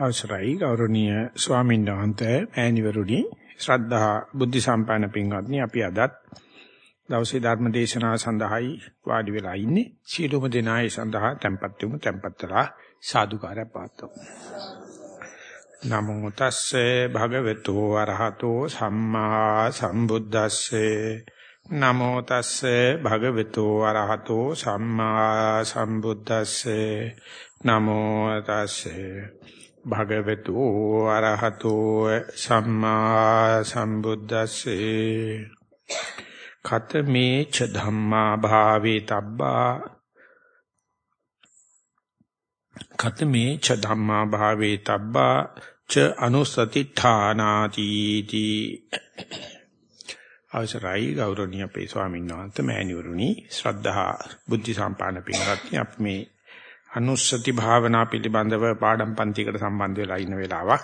අවසරයි ගෞරවනීය ස්වාමීන් වහන්සේ ඈනිවරුනි. ශ්‍රද්ධා බුද්ධ සම්පන්න පින්වත්නි අපි අදත් දවසේ ධර්ම දේශනාව සඳහායි වාඩි වෙලා ඉන්නේ. සීලොම දෙනායි සඳහා tempත් වෙමු tempත්ලා සාදුකාරය පාත්වමු නමෝ තස්සේ භගවතු අරහතෝ සම්මා සම්බුද්දස්සේ. නමෝ තස්සේ භගවතු අරහතෝ සම්මා සම්බුද්දස්සේ. නමෝ තස්සේ භගවතු අරහතෝ සම්මා සම්බුද්දස්සේ. ඛතමේ ච ධම්මා භාවේ තබ්බා. ඛතමේ ච ධම්මා භාවේ තබ්බා ච අනුසති ඨානාති තී අවසරයි ගෞරවනීය අපේ ස්වාමීන් වහන්සේ මෑණිවරුනි. ශ්‍රද්ධා බුද්ධ සම්පාදන පින්වත්නි අපි මේ අනුස්සති භාවනා පිළිබඳව පාඩම් පන්තියකට සම්බන්ධ වෙලා ඉන්න වෙලාවක්.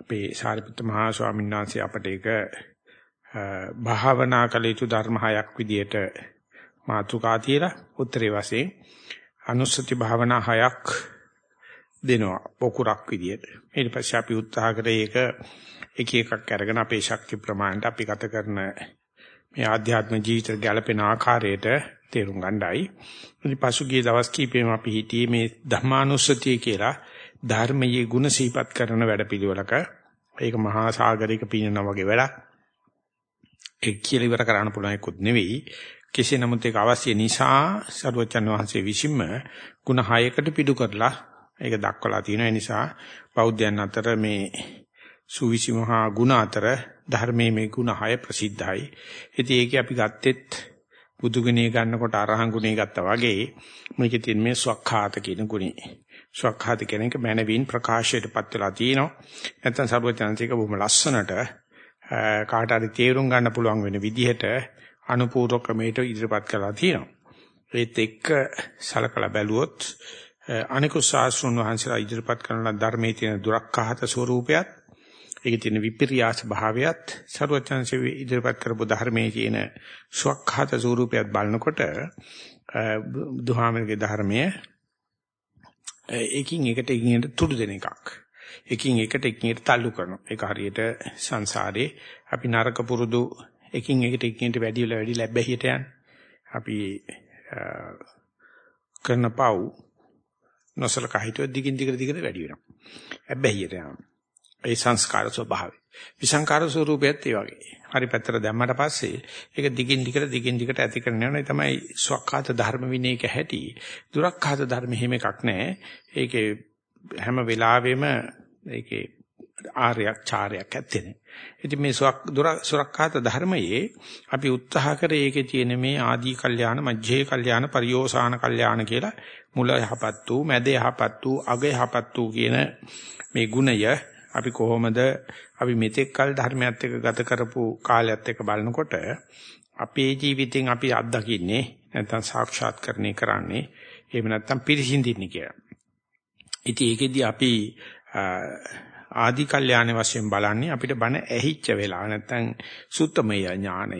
අපේ සාරිපුත්ත මහා ස්වාමීන් වහන්සේ අපට ඒක භාවනා කළ යුතු ධර්ම හයක් විදියට මාතෘකා තියලා උත්තරේ වශයෙන් අනුස්සති භාවනා හයක් දෙනවා පොකුරක් විදියට. ඊට පස්සේ අපි උත්සාහ කරේ ඒක එක එකක් අරගෙන අපේ ශක්ති ප්‍රමාණයට අපි ගත කරන මේ ආධ්‍යාත්ම ජීවිත ගැළපෙන ආකාරයට තේරුම් ගන්නයි. ඉතින් පසුගිය දවස් කීපෙම අපි හිටියේ මේ ධර්මානුස්සතිය කියලා ධර්මයේ ಗುಣ සිහිපත් කරන වැඩපිළිවෙලක. ඒක මහා සාගරික පිනනා වගේ වැඩක්. ඒක කියලා ඉවර කරන්න පුළුවන් එකක් නෙවෙයි. කෙසේ නමුත් ඒක අවශ්‍ය නිසා සරුවචන් වහන්සේ විසින්ම ಗುಣ හයකට පිටු කරලා ඒක දක්වලා තියෙන නිසා බෞද්ධයන් අතර මේ සුවිසි මහා ගුණ අතර ධර්මයේ මේ ගුණ හය ප්‍රසිද්ධයි. ඉතින් ඒක අපි ගත්තෙත් බුදුගුණේ ගන්නකොට අරහන් ගුණේ ගත්තා වගේ මේකේ තියෙන මේ ස්වකහාත කියන ගුණේ. ස්වකහාත කියන එක මනවින් ප්‍රකාශයටපත් වෙලා තියෙනවා. නැත්නම් සර්වඥාන්තික බොහොම ලස්සනට කාට හරි තේරුම් ගන්න පුළුවන් වෙන විදිහට අනුපූර්ව ක්‍රමයට ඉදිරිපත් කරලා තියෙනවා. ඒත් එක්ක සලකලා බැලුවොත් අනිකුත් ශාස්ත්‍රඥ වහන්සේලා ඉදිරිපත් කරන ධර්මයේ තියෙන දුරක්ඛාත ස්වરૂපයත් ඒකේ තියෙන විපර්යාස භාවයත් ਸਰවඥංශේ ඉදිරිපත් කරපු ධර්මයේ කියන සුවක්ඛාත ස්වරූපයත් බලනකොට බුදුහාමරගේ ධර්මය ඒකින් එකට එකින් තුඩු දෙන එකක්. එකින් එකට එකින් තල්ලු කරනවා. ඒක හරියට සංසාරේ අපි නරක පුරුදු එකින් එකට එකින් වැඩි වෙලා වැඩි ලැබෙහිට යන අපි කරන පව් නොසලකා හිතුව දිගින් දිගට දිගට වැඩි වෙනවා. හැබැයි යනවා. ඒ සංස්කාර ස්වභාවය. විසංකාර ස්වરૂපයත් ඒ වගේ. හරි පැත්තට දැම්මට පස්සේ ඒක දිගින් දිගට දිගින් දිගට ඇති කරන යනවා. තමයි ස්වකහාත ධර්ම විනයක හැටි. දුරක්ඛාත ධර්ම හිම එකක් නැහැ. ඒකේ හැම වෙලාවෙම ඒකේ ආර්යක් චාරයක් ඇත්තේ ඉතින් මේ සුරක්ඛාත ධර්මයේ අපි උත්සාහ කරේ ඒකේ තියෙන මේ ආදී කල්යාණ මජ්ජේ කල්යාණ පරියෝසాన කල්යාණ කියලා මුල යහපත් වූ මැද යහපත් වූ අග යහපත් වූ කියන මේ ගුණය අපි කොහොමද අපි මෙතෙක් කල ධර්මයත් එක්ක ගත කරපු කාලයත් එක්ක බලනකොට අපේ ජීවිතෙන් අපි අත්දකින්නේ නැත්නම් සාක්ෂාත්කරණය කරන්නේ එහෙම නැත්නම් පිරිසිඳින්නේ කියලා. ඉතින් ඒකෙදි අපි ආදි කල්යාණ වශයෙන් බලන්නේ අපිට බණ ඇහිච්ච වෙලාව නැත්නම් සුත්තමය ඥානය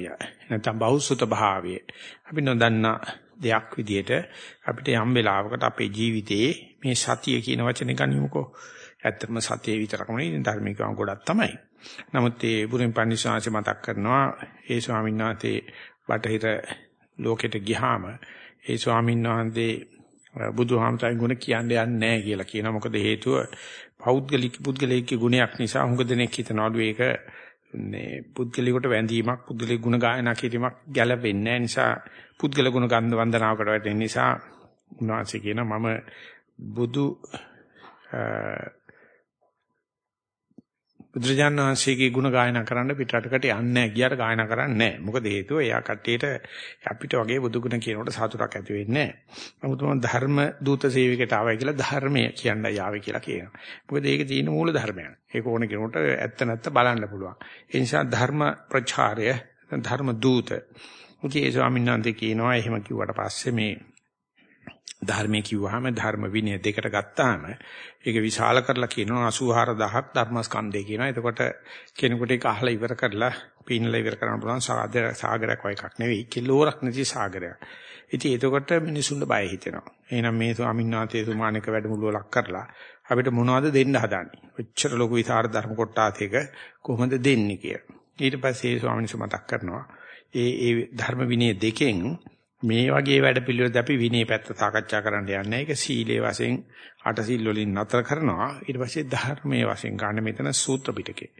නැත්නම් බහුසුත භාවය අපි නොදන්නා දෙයක් විදිහට අපිට යම් වෙලාවකට අපේ ජීවිතයේ මේ සතිය කියන වචනේ ගනිමුකෝ ඇත්තම සතිය විතරකම නෙවෙයි ධර්මිකව ගොඩක් තමයි. නමුත් ඒ බුරින් පන්සිවාංශ මතක් කරනවා ඒ ස්වාමීන් වහන්සේ බටහිර ලෝකෙට ගියාම ඒ ස්වාමීන් වහන්සේ බුදුහාමතුන් ගුණ කියන්නේ යන්නේ නැහැ කියලා කියනවා. මොකද හේතුව පෞද්ගලික පුද්ගලික ගුණයක් නිසා හුඟ දෙනෙක් හිතනවලු ඒක මේ පුද්ගලිකට වැඳීමක් පුද්ගලික ගුණ ගායනා කිරීමක් ගැළපෙන්නේ නැහැ නිසා පුද්ගල ගුණ ගන්ධ වන්දනාවකට වැටෙන නිසා උන්වහන්සේ කියන මම බුදු බුදුරජාණන් වහන්සේගේ ගුණ ගායනා කරන්න පිටරටකට යන්නේ නැහැ. ගියාට ගායනා කරන්නේ නැහැ. මොකද හේතුව එයා කට්ටියට අපිට වගේ බුදු ගුණ කියනකොට සතුටක් ඇති වෙන්නේ නැහැ. නමුත් මම ධර්ම දූත සේවකයට ආවයි කියලා ධර්මය කියන්නයි ආවේ කියලා කියනවා. මොකද ඒකේ තියෙන මූල ධර්මයක්. ඒක ඕන කෙනෙකුට ඇත්ත නැත්ත බලන්න පුළුවන්. ඒ නිසා ධර්ම ප්‍රචාරය ධර්ම දූත. මුචේ ස්වාමීන් වහන්සේ කියනවා එහෙම කිව්වට පස්සේ මේ ධර්මයේ කිව්වහම ධර්ම විනය දෙකට ගත්තාම ඒක විශාල කරලා කියනවා 84000ක් ධර්මස්කන්ධය කියනවා. එතකොට කෙනෙකුට ඒක අහලා ඉවර කරලා පීනලා ඉවර කරන්න පුළුවන් සාගර සාගරයක් වගේ එකක් නෙවෙයි. කිලෝරක් නැති සාගරයක්. ඉතින් එතකොට මිනිසුන්ට බය හිතෙනවා. එහෙනම් මේ ස්වාමීන් වහන්සේ සුමානක වැඩමුළුව ලක් කරලා අපිට මොනවද දෙන්න හදන්නේ? ඔච්චර ලොකු විසර ධර්ම කොටාතේක කොහොමද දෙන්නේ කියලා. ඊට පස්සේ ස්වාමීන් වහන්සේ මතක් කරනවා ඒ ඒ ධර්ම විනය දෙකෙන් මේ වගේ වැඩ පිළිවෙලද අපි විනය පැත්ත සාකච්ඡා කරන්න යන්නේ. ඒක සීලේ වශයෙන් අට සීල් වලින් නතර කරනවා. ඊට පස්සේ ධර්මයේ වශයෙන් ගන්න මෙතන සූත්‍ර පිටකේ.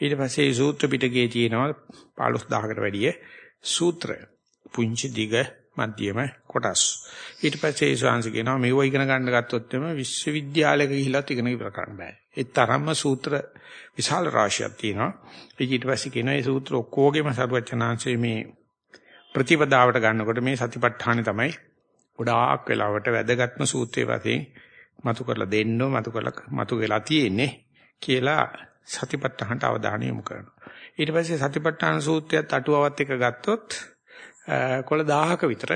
ඊට පස්සේ සූත්‍ර පිටකේ තියෙනවා 15000කට වැඩිය සූත්‍ර. පුංචි දිග මධ්‍යම කොටස්. ඊට පස්සේ ශාංශ කියනවා මේව ඉගෙන ගන්න ගත්තොත් එම විශ්වවිද්‍යාලයක ගිහිල්ලාත් ඉගෙන ඉවර කරන්න බෑ. ඒ තරම්ම සූත්‍ර විශාල රාශියක් තියෙනවා. ඊට පස්සේ කියනවා මේ සූත්‍ර ඔක්කොගෙම සරුවචනාංශයේ මේ ප්‍රතිපදාවට ගන්නකොට මේ සතිපට්ඨානෙ තමයි ගොඩාක් වෙලාවට වැදගත්ම සූත්‍රයේ වශයෙන් මතු කරලා දෙන්න මතු කරලා මතු වෙලා තියෙන්නේ කියලා සතිපට්ඨානට අවධානය යොමු කරනවා. ඊට පස්සේ සතිපට්ඨාන සූත්‍රයත් අටුවාවත් එක ගත්තොත් කොළ 1000ක විතර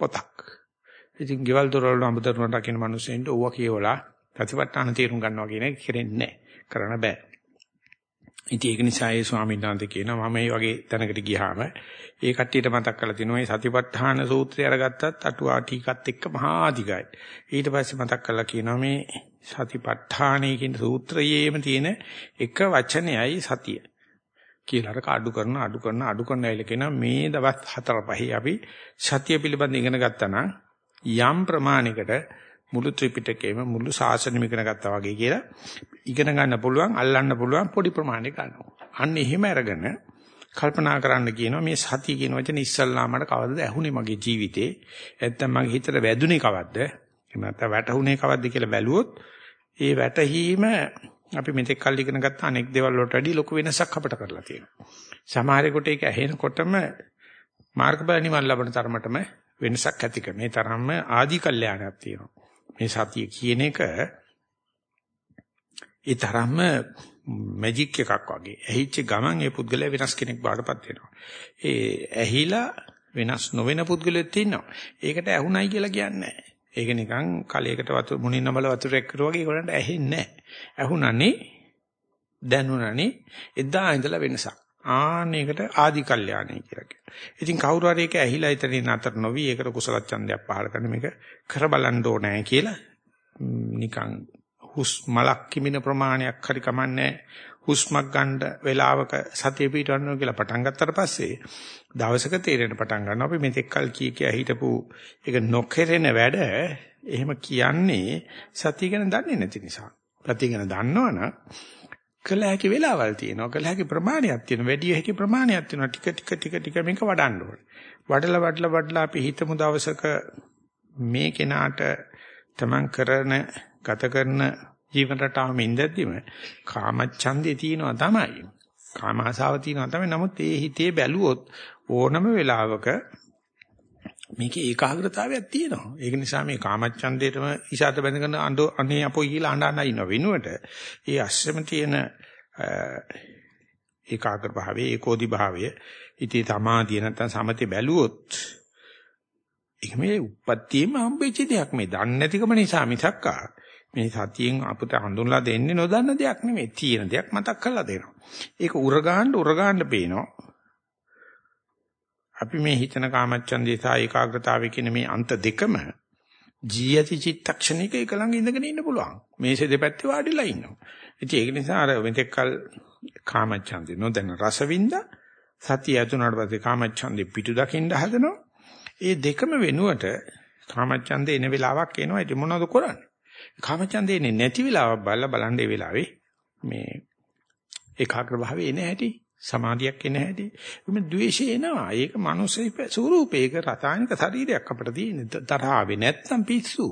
පොතක්. ඉතින් ගෙවල් දොරවල් අමුදරුවට රකින්න මිනිස්සුන්ට ඕවා කියවලා ප්‍රතිපත්තන තීරුම් ගන්නවා කියන එක කෙරෙන්නේ නැහැ. කරන්න බෑ. ඉතින් ඒක නිසා ඒ ස්වාමීන් වහන්සේ කියනවා මම මේ වගේ තැනකට ගියාම ඒ කට්ටියට මතක් කරලා තිනවා මේ සතිපට්ඨාන සූත්‍රය අරගත්තත් අටුවා ටීකත් එක්ක මහා අධිකයි. ඊට පස්සේ මතක් කරලා කියනවා මේ සතිපට්ඨානයේ කියන සූත්‍රයේම තියෙන එක වචනයයි සතිය. කියලා අර අඩු කරන අඩු කරන අඩු කරන ඇයිල කියනවා මේ දවස් හතර පහේ අපි සතිය පිළිබඳ ඉගෙන ගත්තා නම් යම් ප්‍රමාණයකට මුළු ත්‍රිපිටකයේම මුළු ශාසනයම ඉගෙන ගත්තා වගේ කියලා ඉගෙන ගන්න පුළුවන් අල්ලන්න පුළුවන් පොඩි ප්‍රමාණයක් ගන්නවා. අන්න එහෙම අරගෙන කල්පනා කරන්න කියනවා මේ සතිය කියන වචනේ ඉස්සල්ලාමට කවදද ඇහුනේ මගේ ජීවිතේ නැත්තම් මගේ හිතට වැදුනේ කවද්ද එහෙම නැත්නම් වැටුනේ කවද්ද කියලා බැලුවොත් ඒ වැටහීම අපි මෙතෙක් කල් ඉගෙන ගත්ත අනෙක් දේවල් වලට වඩා ලොකු වෙනසක් අපිට කරලා තියෙනවා. සමහරෙකුට ඒක ඇහෙනකොටම මාර්ගඵල නිවන් ලබන තරමටම වෙනසක් ඇති කර. මේ තරම්ම ආදි කල්යාණයක් තියෙනවා. මේ සතිය කියන එක ඒ තරම්ම මැජික් එකක් වගේ. ඇහිච්ච ගමන් ඒ පුද්ගලයා වෙනස් කෙනෙක් බාටපත් වෙනවා. ඒ ඇහිලා වෙනස් නොවන පුද්ගලයෙක් ඉන්නවා. ඒකට ඇහුණයි කියලා කියන්නේ නැහැ. ඒක නිකන් කලයකට වතුර මුණින් නමල වතුරක් කරුවා වගේ ඒගොල්ලන්ට ඇහෙන්නේ නැහැ. ඇහුණනේ දැනුණනේ එදා ඉඳලා වෙනසක්. ආන්නේකට ආදි කල්යාණේ කියලා කියනවා. ඉතින් කවුරු හරි ඒක ඇහිලා ඉතින් නතර නොවි ඒකට කුසල ඡන්දයක් පහල කරන මේක කර බලන්න ඕනේ කියලා නිකන් හුස් මලක් කිමින ප්‍රමාණයක් හරි කමන්නේ හුස්මක් ගන්න වෙලාවක සතිය පිටවන්න කියලා පටන් ගත්තට පස්සේ දවසක තේරෙන්න පටන් ගන්නවා අපි මෙතෙක් කල් කී කිය හිටපු ඒක නොකරන වැඩ එහෙම කියන්නේ සතිය ගැන දන්නේ නැති නිසා. සතිය ගැන දන්නවනම් කළ හැකි වෙලාවල් තියෙනවා. කළ හැකි ප්‍රමාණයක් තියෙනවා. වැඩි හැකි ප්‍රමාණයක් තියෙනවා. ටික ටික ටික ටික මේක වඩන්න ඕනේ. වඩලා වඩලා වඩලා අපි හිතමු දවසක මේ කෙනාට තමන් කරන ගත කරන ජීවන රටාවෙම ඉඳද්දිම කාමච්ඡන්දේ තියෙනවා තමයි. කාම ආසාව තියෙනවා තමයි. නමුත් ඒ හිතේ බැලුවොත් ඕනම වෙලාවක මේකේ ඒකාග්‍රතාවයක් තියෙනවා. ඒක නිසා මේ කාමච්ඡන්දේටම ඉෂාත බැඳගෙන අඬ අනේ අපෝ කියලා අඬ අඬ ඉන්න වෙනුවට ඒ අස්සම තියෙන ඒකාග්‍ර භාවයේ ඒකෝදි භාවය ඉතී තමාදී නැත්නම් සමතේ බැලුවොත් ඒක මේ උපත්තියෙම හම්බෙච්ච දෙයක් මේ දන්නේ නැතිකම නිසා මිසක්කා මේ සතියෙන් අපිට හඳුන්ලා දෙන්නේ නොදන්න දෙයක් නෙමෙයි තියෙන දෙයක් මතක් කරලා දෙනවා. ඒක උරගාන්න උරගාන්න පේනවා. අපි මේ හිතන කාමච්ඡන්දේ සහ ඒකාග්‍රතාවය කියන මේ අන්ත දෙකම ජීයති චිත්තක්ෂණික එක ළඟ ඉඳගෙන ඉන්න පුළුවන්. මේසේ දෙපැත්තේ වාඩිලා ඉන්නවා. ඉතින් ඒක නිසා අර මෙතෙක්කල් කාමච්ඡන්දේ නොදැන රසවින්ද සතිය ඇතුණාට පස්සේ කාමච්ඡන්දේ පිටු දකින්න හදනවා. ඒ දෙකම වෙනුවට කාමච්ඡන්දේ එන වෙලාවක් එනවා. ඉතින් මොනවද කරන්නේ? කාමචන්දේ නැති වෙලාවක් බලලා බලන්න ඒ වෙලාවේ මේ ඒකාග්‍ර භාවයේ එන හැටි සමාධියක් එන හැටි. මේ ද්වේෂය එනවා. ඒක මනුස්සේ ස්වරූපේ. ඒක රසායනික ශරීරයක් අපිට තියෙන තරහාවේ නැත්තම් පිස්සු.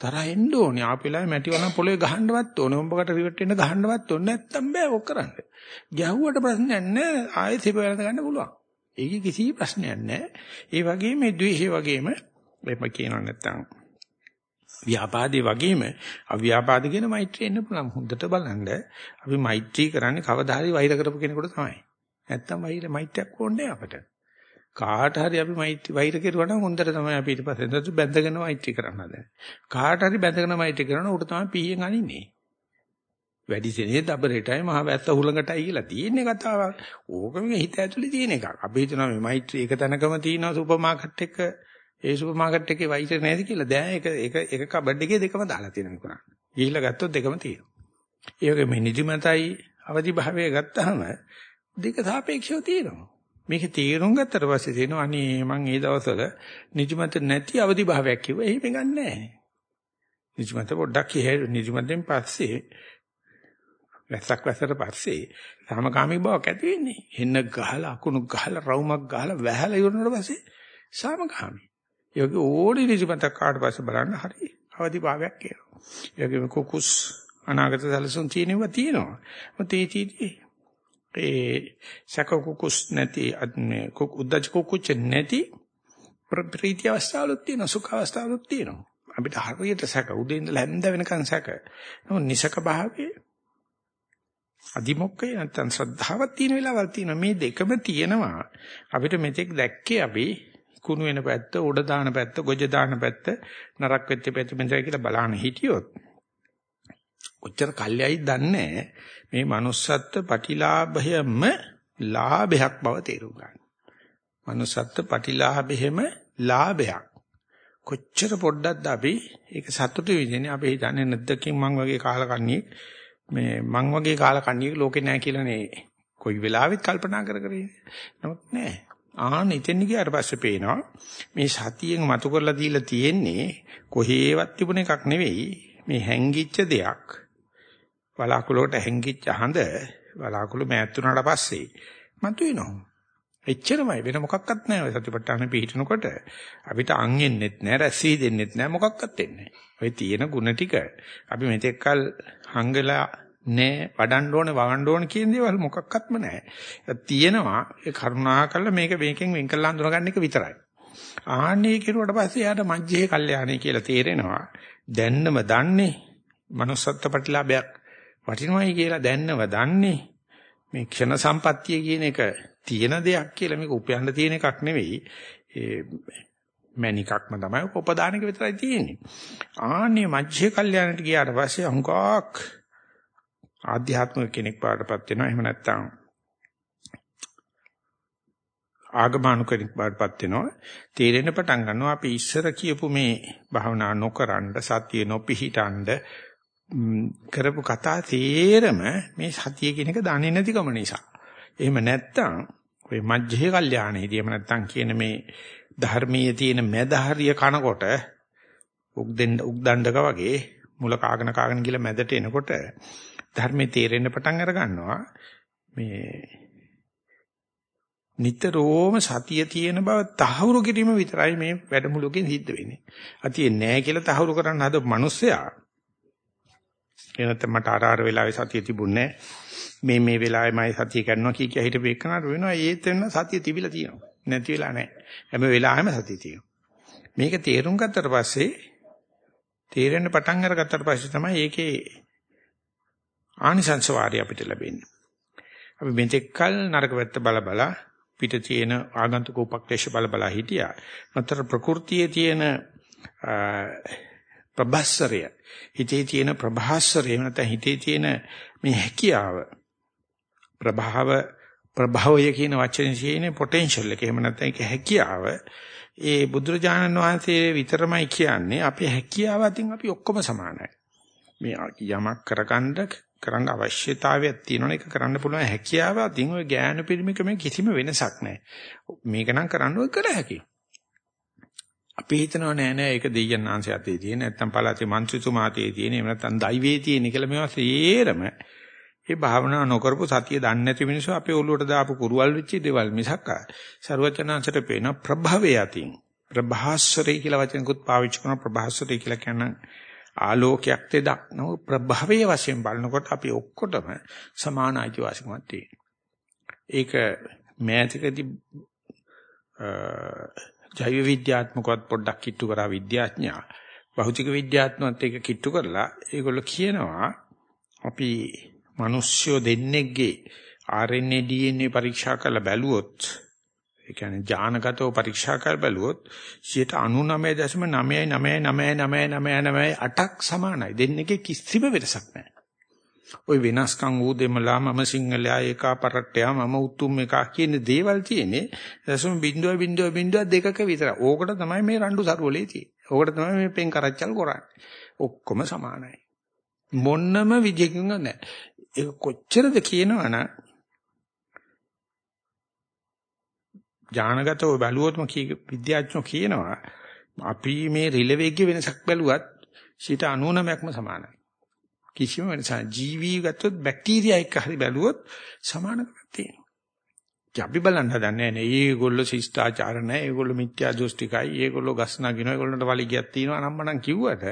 තරහ එන්න ඕනේ. ආපෙලා මැටි වලන් පොළවේ ගහන්නවත් ඕනේ. උඹකට රිවට් වෙන්න ගහන්නවත් ඕනේ. නැත්තම් බෑ ඔක් කරන්න. ගැහුවට ප්‍රශ්නයක් නැහැ ආයෙත් හිප වෙනද ගන්න පුළුවන්. ඒකේ කිසි ප්‍රශ්නයක් නැහැ ඒ වගේම මේ ද්වේෂය වගේම එහෙම කියනවා නැත්තම් ව්‍යාපාදේ වගේම අව්‍යාපාද කියන මෛත්‍රිය එන්න පුළුවන්. හොඳට බලන්න අපි මෛත්‍රී කරන්නේ කවදා හරි වෛර කරපු කෙනෙකුට තමයි. නැත්තම් වෛර මෛත්‍රියක් ඕනේ අපට. කාට හරි අපි මෛත්‍රී වෛර කෙරුවා නම් හොඳට තමයි අපි ඊට පස්සේ එතන බැඳගෙන මෛත්‍රී කරන්න හදන්නේ. කාට හරි බැඳගෙන මෛත්‍රී කරනවා උට තමයි පීයෙන් අනින්නේ. වැඩි සෙනෙහ දබරටයි මහ වැස්ස හුලඟටයි කියලා තියෙන්නේ කතාවක්. ඕක මේ හිත ඇතුලේ තියෙන එකක්. අපි හිතනවා මේ මෛත්‍රී එක තැනකම තියෙනවා සුපර් මාකට් එක ඒ සුපර් මාකට් එකේ වයිටර් නැති කියලා දැන් ඒක ඒක එක කබඩ් එකේ දෙකම දාලා තියෙනවා විකුණන්න. ගිහිල්ලා ගත්තොත් දෙකම තියෙනවා. ඒ වගේ මේ නිදිමතයි අවදි භාවය ගත්තාම දෙක සාපේක්ෂව තියෙනවා. මේක තීරුම් ගත්තට පස්සේ තියෙනවා අනේ මං ඒ දවස්වල නිදිමත නැති අවදි භාවයක් කිව්වා. එහෙම ගන්නෑ. නිදිමත පොඩ්ඩක් ඉහෙ නිදිමතෙන් පස්සේ වැස්සක් වැස්සට පස්සේ සාමකාමී බවක් ඇති වෙන්නේ. හෙන්න ගහලා අකුණු ගහලා රවුමක් ගහලා වැහලා ඉවරනට පස්සේ සාමකාමී. යෝගි ඕඩි නිදිමතක් කාට පස්සේ බලන්න හරි අවදි භාවයක් කියනවා. යෝගි කුකුස් අනාගත සැලසුම් තියෙනවා තියෙනවා. මොකද ඒ ඒ සක කුකුස් නැති මේ කුක් උද්දච්ච කුකුච නැති ප්‍රීති අවස්ථාවලුත් තියෙනවා සුඛ අවස්ථාවලුත් තියෙනවා. අපිට හරියට සැක උදේ ඉඳලා හැන්ද වෙනකන් සැක. නමුත් නිසක භාවයේ අදිමොක්කේ නැත්තම් ශ්‍රද්ධාවක් තියෙන වෙලාවල් තියෙනවා. මේ දෙකම තියෙනවා. අපිට මෙතෙක් දැක්කේ අපි කුණු වෙන පැත්ත, උඩ දාන පැත්ත, ගොජ දාන පැත්ත, නරක වෙච්ච පැත්ත මෙතන කියලා බලන්න හිටියොත් ඔච්චර කල්යයි දන්නේ මේ manussත්ත්ව ප්‍රතිලාභයම ලාභයක් බව තේරුම් ගන්න. manussත්ත්ව ප්‍රතිලාභෙම ලාභයක්. කොච්චර පොඩ්ඩක්ද අපි ඒක සතුටු වෙන්නේ අපි හිතන්නේ නැද්දකින් මං වගේ කාලකන්ණියෙක් මේ මං වගේ කාලකන්ණියෙක් ලෝකේ නැහැ කියලානේ කොයි වෙලාවෙත් කල්පනා කර කර ඉන්නේ. නමුත් නෑ. ආන ඉතින් ගියාට පස්සේ පේනවා මේ සතියෙන් මතු කරලා දීලා තියෙන්නේ කොහේවත් තිබුණ එකක් නෙවෙයි මේ හැංගිච්ච දෙයක් බලාකුළුවට හැංගිච්ච හඳ බලාකුළු මෑත් වුණාට පස්සේ මතුවෙනවා. එච්චරමයි වෙන මොකක්වත් නැහැ ඔය සතිපට්ඨාන පිළිහිටනකොට අපිට අං එන්නෙත් නැහැ රැසී දෙන්නෙත් නැහැ මොකක්වත් වෙන්නේ නැහැ. ඔය තියෙන ಗುಣ ටික අපි මෙතෙක්කල් හංගලා නෑ වඩන්න ඕනේ වවන්න ඕනේ කියන දේවල් මොකක්වත්ම නැහැ. තියෙනවා ඒ කරුණාකරලා මේක මේකෙන් වෙන් කරලා හඳුනගන්න එක විතරයි. ආන්නේ කිරුවට පස්සේ යාට මජ්ජේ කල්යාණේ කියලා තේරෙනවා. දැන්නම දන්නේ manussත්ත්ව ප්‍රතිලාභයක් වටිනවයි කියලා දැන්නව දන්නේ මේ ක්ෂණ සම්පත්තිය කියන එක තියෙන දෙයක් කියලා මේක උපයන්න තියෙන එකක් නෙවෙයි ඒ මැනිකක්ම තමයි උපදානක විතරයි තියෙන්නේ ආන්නේ මජ්ජේ කල්යාණට ගියාට පස්සේ අංගක් ආධ්‍යාත්මික කෙනෙක් පාටපත් වෙනවා එහෙම නැත්නම් ආගමනුකෙනෙක් බාටපත් වෙනවා තේරෙන්න පටන් ගන්නවා අපි ඉස්සර කියපු මේ භාවනා නොකරනද සතිය නොපිහිටන්ද කරපු කතා තේරම මේ සතිය කියන එක දන්නේ නැතිකම නිසා. එහෙම නැත්තම් ඔය මජ්ජේ කල්යාණේදී එහෙම නැත්තම් කියන මේ ධර්මයේ තියෙන මැදහරිය කනකොට උක් දෙන්න උක් දණ්ඩක වගේ මුල කාගෙන කාගෙන ගිහලා මැදට එනකොට ධර්මයේ තේරෙන්න පටන් අර ගන්නවා. මේ නිතරම සතිය තියෙන බව තහවුරු කිරීම විතරයි මේ වැඩමුළුවකින් සිද්ධ වෙන්නේ. අතියේ නැහැ කියලා තහවුරු කරන්න හද මිනිස්සයා. එනත මට අර අර වෙලාවේ සතිය තිබුණේ මේ මේ වෙලාවේ මම සතිය කරනවා කී කිය හිටපු එකනට වෙනවා. ඒත් වෙන සතිය තිබිලා තියෙනවා. නැති වෙලා නැහැ හැම වෙලාවෙම සතිය තියෙනවා. මේක තේරුම් ගත්තට පස්සේ තේරෙන්න පටන් අරගත්තට පස්සේ තමයි ඒකේ ආනිසංස වාරය අපිට ලැබෙන්නේ. අපි මෙතෙක්කල් නරක පැත්ත බල බල පිට තියෙන ආගන්තුක උපක්ලේශ බල බල හිටියා. මතර ප්‍රകൃතියේ තියෙන ප්‍රබස්සරය හිතේ තියෙන ප්‍රභාස්වරය නැත්නම් හිතේ තියෙන මේ හැකියාව ප්‍රභාව ප්‍රභවය කියන වචනේ තියෙන පොටෙන්ෂල් එක. එහෙම නැත්නම් ඒක හැකියාව. ඒ බුදුරජාණන් වහන්සේ විතරමයි කියන්නේ අපේ හැකියාව අතින් අපි ඔක්කොම සමානයි. මේ යමක් කරගන්න කරන්න අවශ්‍යතාවයක් තියෙනවනේ. ඒක කරන්න පුළුවන් හැකියාව. අතින් ওই ඥාන පිරිමිකමේ කිසිම වෙනසක් නැහැ. මේක නම් කරන්න ඔය කළ හැකියි. අපි හිතනවා නෑ නෑ ඒක දෙයයන් ආංශය අතේ තියෙන නැත්නම් පළාතේ മന്ത്രിතුමා අතේ තියෙන එහෙම නැත්නම් දෛවයේ තියෙන කියලා මේවා සේරම ඒ භාවනා නොකරපු සතිය දන්නේ නැති මිනිස්සු අපේ ඔළුවට දාපු කුරුවල් වෙච්ච දේවල් මිසක් සරුවචනාංශයට පේන ප්‍රභවය අතින්. ප්‍රභාස්වරය කියලා වචනකුත් පාවිච්චි කරන ප්‍රභාස්වරය කියලා කියන ආලෝකයක් දෙදක් නෝ ප්‍රභවයේ වශයෙන් බලනකොට අපි ඔක්කොටම සමාන අයිතිවාසිකමක් තියෙනවා. ඒක මෑතකදී ජෛව විද්‍යාත්මකවත් පොඩ්ඩක් කිට්ටු කරා විද්‍යාඥයා. භෞතික විද්‍යාත්මකත් එක කිට්ටු කරලා ඒගොල්ලෝ කියනවා අපි මිනිස්සු දෙන්නෙක්ගේ RNA DNA පරීක්ෂා කරලා බැලුවොත් ඒ කියන්නේ ඥානගතව පරීක්ෂා කරලා බැලුවොත් 99.9999999 8ක් සමානයි දෙන්නෙක්ගේ කිසිම වෙනසක් නැහැ ওই වෙනස්කම් ඌ දෙමලා මම සිංහලයා ඒකා පරට්ටයා මම උතුම් එකා කියන දේවල් තියෙන්නේ දශම බිංදුව බිංදුව බිංදුව දෙකක විතර. ඕකට තමයි මේ රණ්ඩු සරුවලේ තියෙන්නේ. ඕකට තමයි මේ පෙන් කරච්චල් කරන්නේ. ඔක්කොම සමානයි. මොන්නම විදියකින් නැහැ. ඒක කොච්චරද කියනවනම් ඥානගතව බැලුවොත්ම විද්‍යාඥයෝ කියනවා අපි මේ රිලෙවේග්ගේ වෙනසක් බැලුවත් 99%ක්ම සමානයි. කිසිම වෙනසක් ජීවි ගත්තොත් බැක්ටීරියා එක්ක හරි බැලුවොත් සමානකමක් තියෙනවා. අපි බලන්න හදන්නේ නැහැ. ඒගොල්ලෝ ශිෂ්ටාචාර නැහැ. ඒගොල්ලෝ මිත්‍යා දෘෂ්ටිකයි. ඒගොල්ලෝ ගස් නගිනවා. ඒගොල්ලන්ට වලිගයක් තියෙනවා නම් මනම් කිව්වට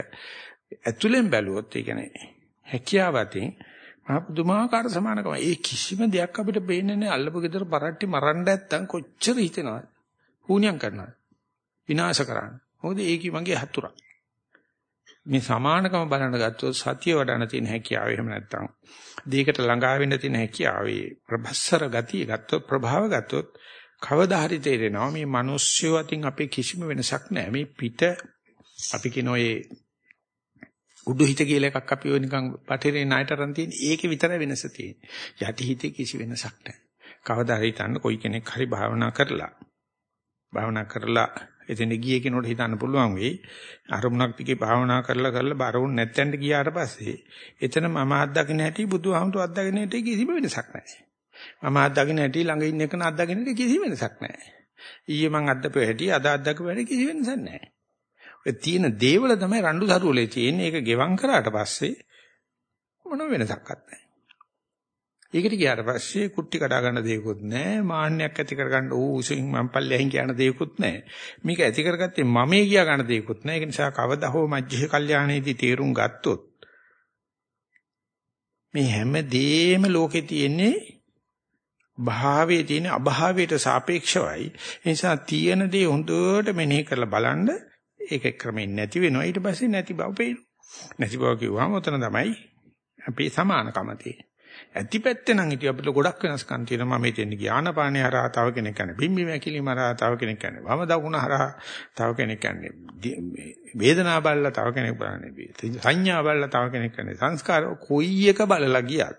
ඇතුලෙන් බැලුවොත් ඒ කියන්නේ හැකියාවතින් මහ පුදුමාකාර සමානකම. ඒ කිසිම දෙයක් අපිට පේන්නේ නැහැ. අල්ලපු ගෙදර පරට්ටි මරන්න නැත්තම් කොච්චර හිතෙනවද? හුණියම් කරනවා. විනාශ කරන්න. මොකද ඒකි මගේ හතුරා. මේ සමානකම බලන්න ගත්තොත් සතිය වඩන තියෙන හැකියාව එහෙම නැත්තම් දෙයකට ළඟා වෙන්න තියෙන හැකියාවේ ප්‍රබස්සර ගතිය ගත්තොත් ප්‍රභාව ගත්තොත් කවදා හරි තේරෙනවා මේ මිනිස්සු අතින් අපේ කිසිම වෙනසක් නැහැ. මේ පිට අපි කියන ඔය උඩු හිත කියලා එකක් අපි ඔය නිකන් පටිරේ ණයට අරන් තියෙන ඒකේ විතරයි වෙනස තියෙන්නේ. යටි හිතේ කිසි වෙනසක් නැහැ. කවදා හරි හිතන්න කොයි කෙනෙක් හරි භාවනා කරලා භාවනා කරලා එතන ගියේ කෙනෙකුට හිතන්න පුළුවන් වෙයි. අරමුණක් දිගේ භාවනා කරලා කරලා බරුන් නැත්තෙන්ට ගියාට පස්සේ එතන මම අත්දකින්න හැටි බුදුහාමුදුරු අත්දකින්න හැටි කිසිම වෙනසක් නැහැ. මම අත්දකින්න හැටි ළඟ ඉන්න එකන අත්දකින්න හැටි කිසිම වෙනසක් නැහැ. ඊයේ මං අත්දපුව හැටි අද අත්දකපුව හැටි කිසි වෙනසක් නැහැ. ඔය තියෙන දේවල තමයි රණ්ඩු සරුවලේ තියෙන්නේ. ඒක ගෙවම් කරාට පස්සේ මොන වෙනසක්වත් නැහැ. ඒකට ගියාට පස්සේ කුට්ටි කඩා ගන්න දෙයක්වත් නැහැ. මාන්නයක් ඇති කර ගන්න ඕ උසින් මම් පල්ලෙහින් කියන දෙයක්වත් නැහැ. මේක ඇති කරගත්තේ මමේ කියා ගන්න දෙයක්වත් නැහැ. ඒක නිසා කවදා හෝ මජ්ජේ කල්යාණේදී තේරුම් ගත්තොත් මේ හැම දෙෙම ලෝකේ තියෙන්නේ භාවයේ තියෙන අභාවයට සාපේක්ෂවයි. ඒ නිසා තියෙන දේ හොඳට මෙනෙහි කරලා බලන්න ඒක ක්‍රමෙන් නැති වෙනවා. ඊට පස්සේ නැති බව පේනවා. නැති බව කිව්වම උතන තමයි අපේ සමානකම තියෙන්නේ. ඇති පැත්තේ නම් ඉතින් අපිට ගොඩක් වෙනස්කම් තියෙනවා. මම මෙතෙන් ගියානපාණේ හරහා තව කෙනෙක් කියන්නේ බිම්බි මැකිලිම හරහා තව කෙනෙක් කියන්නේ වම දකුණ හරහා තව කෙනෙක් කියන්නේ වේදනාව බලලා තව කෙනෙක් බලන්නේ සංඥා බලලා තව කෙනෙක් කියන්නේ සංස්කාර කොයි එක බලලා ගියත්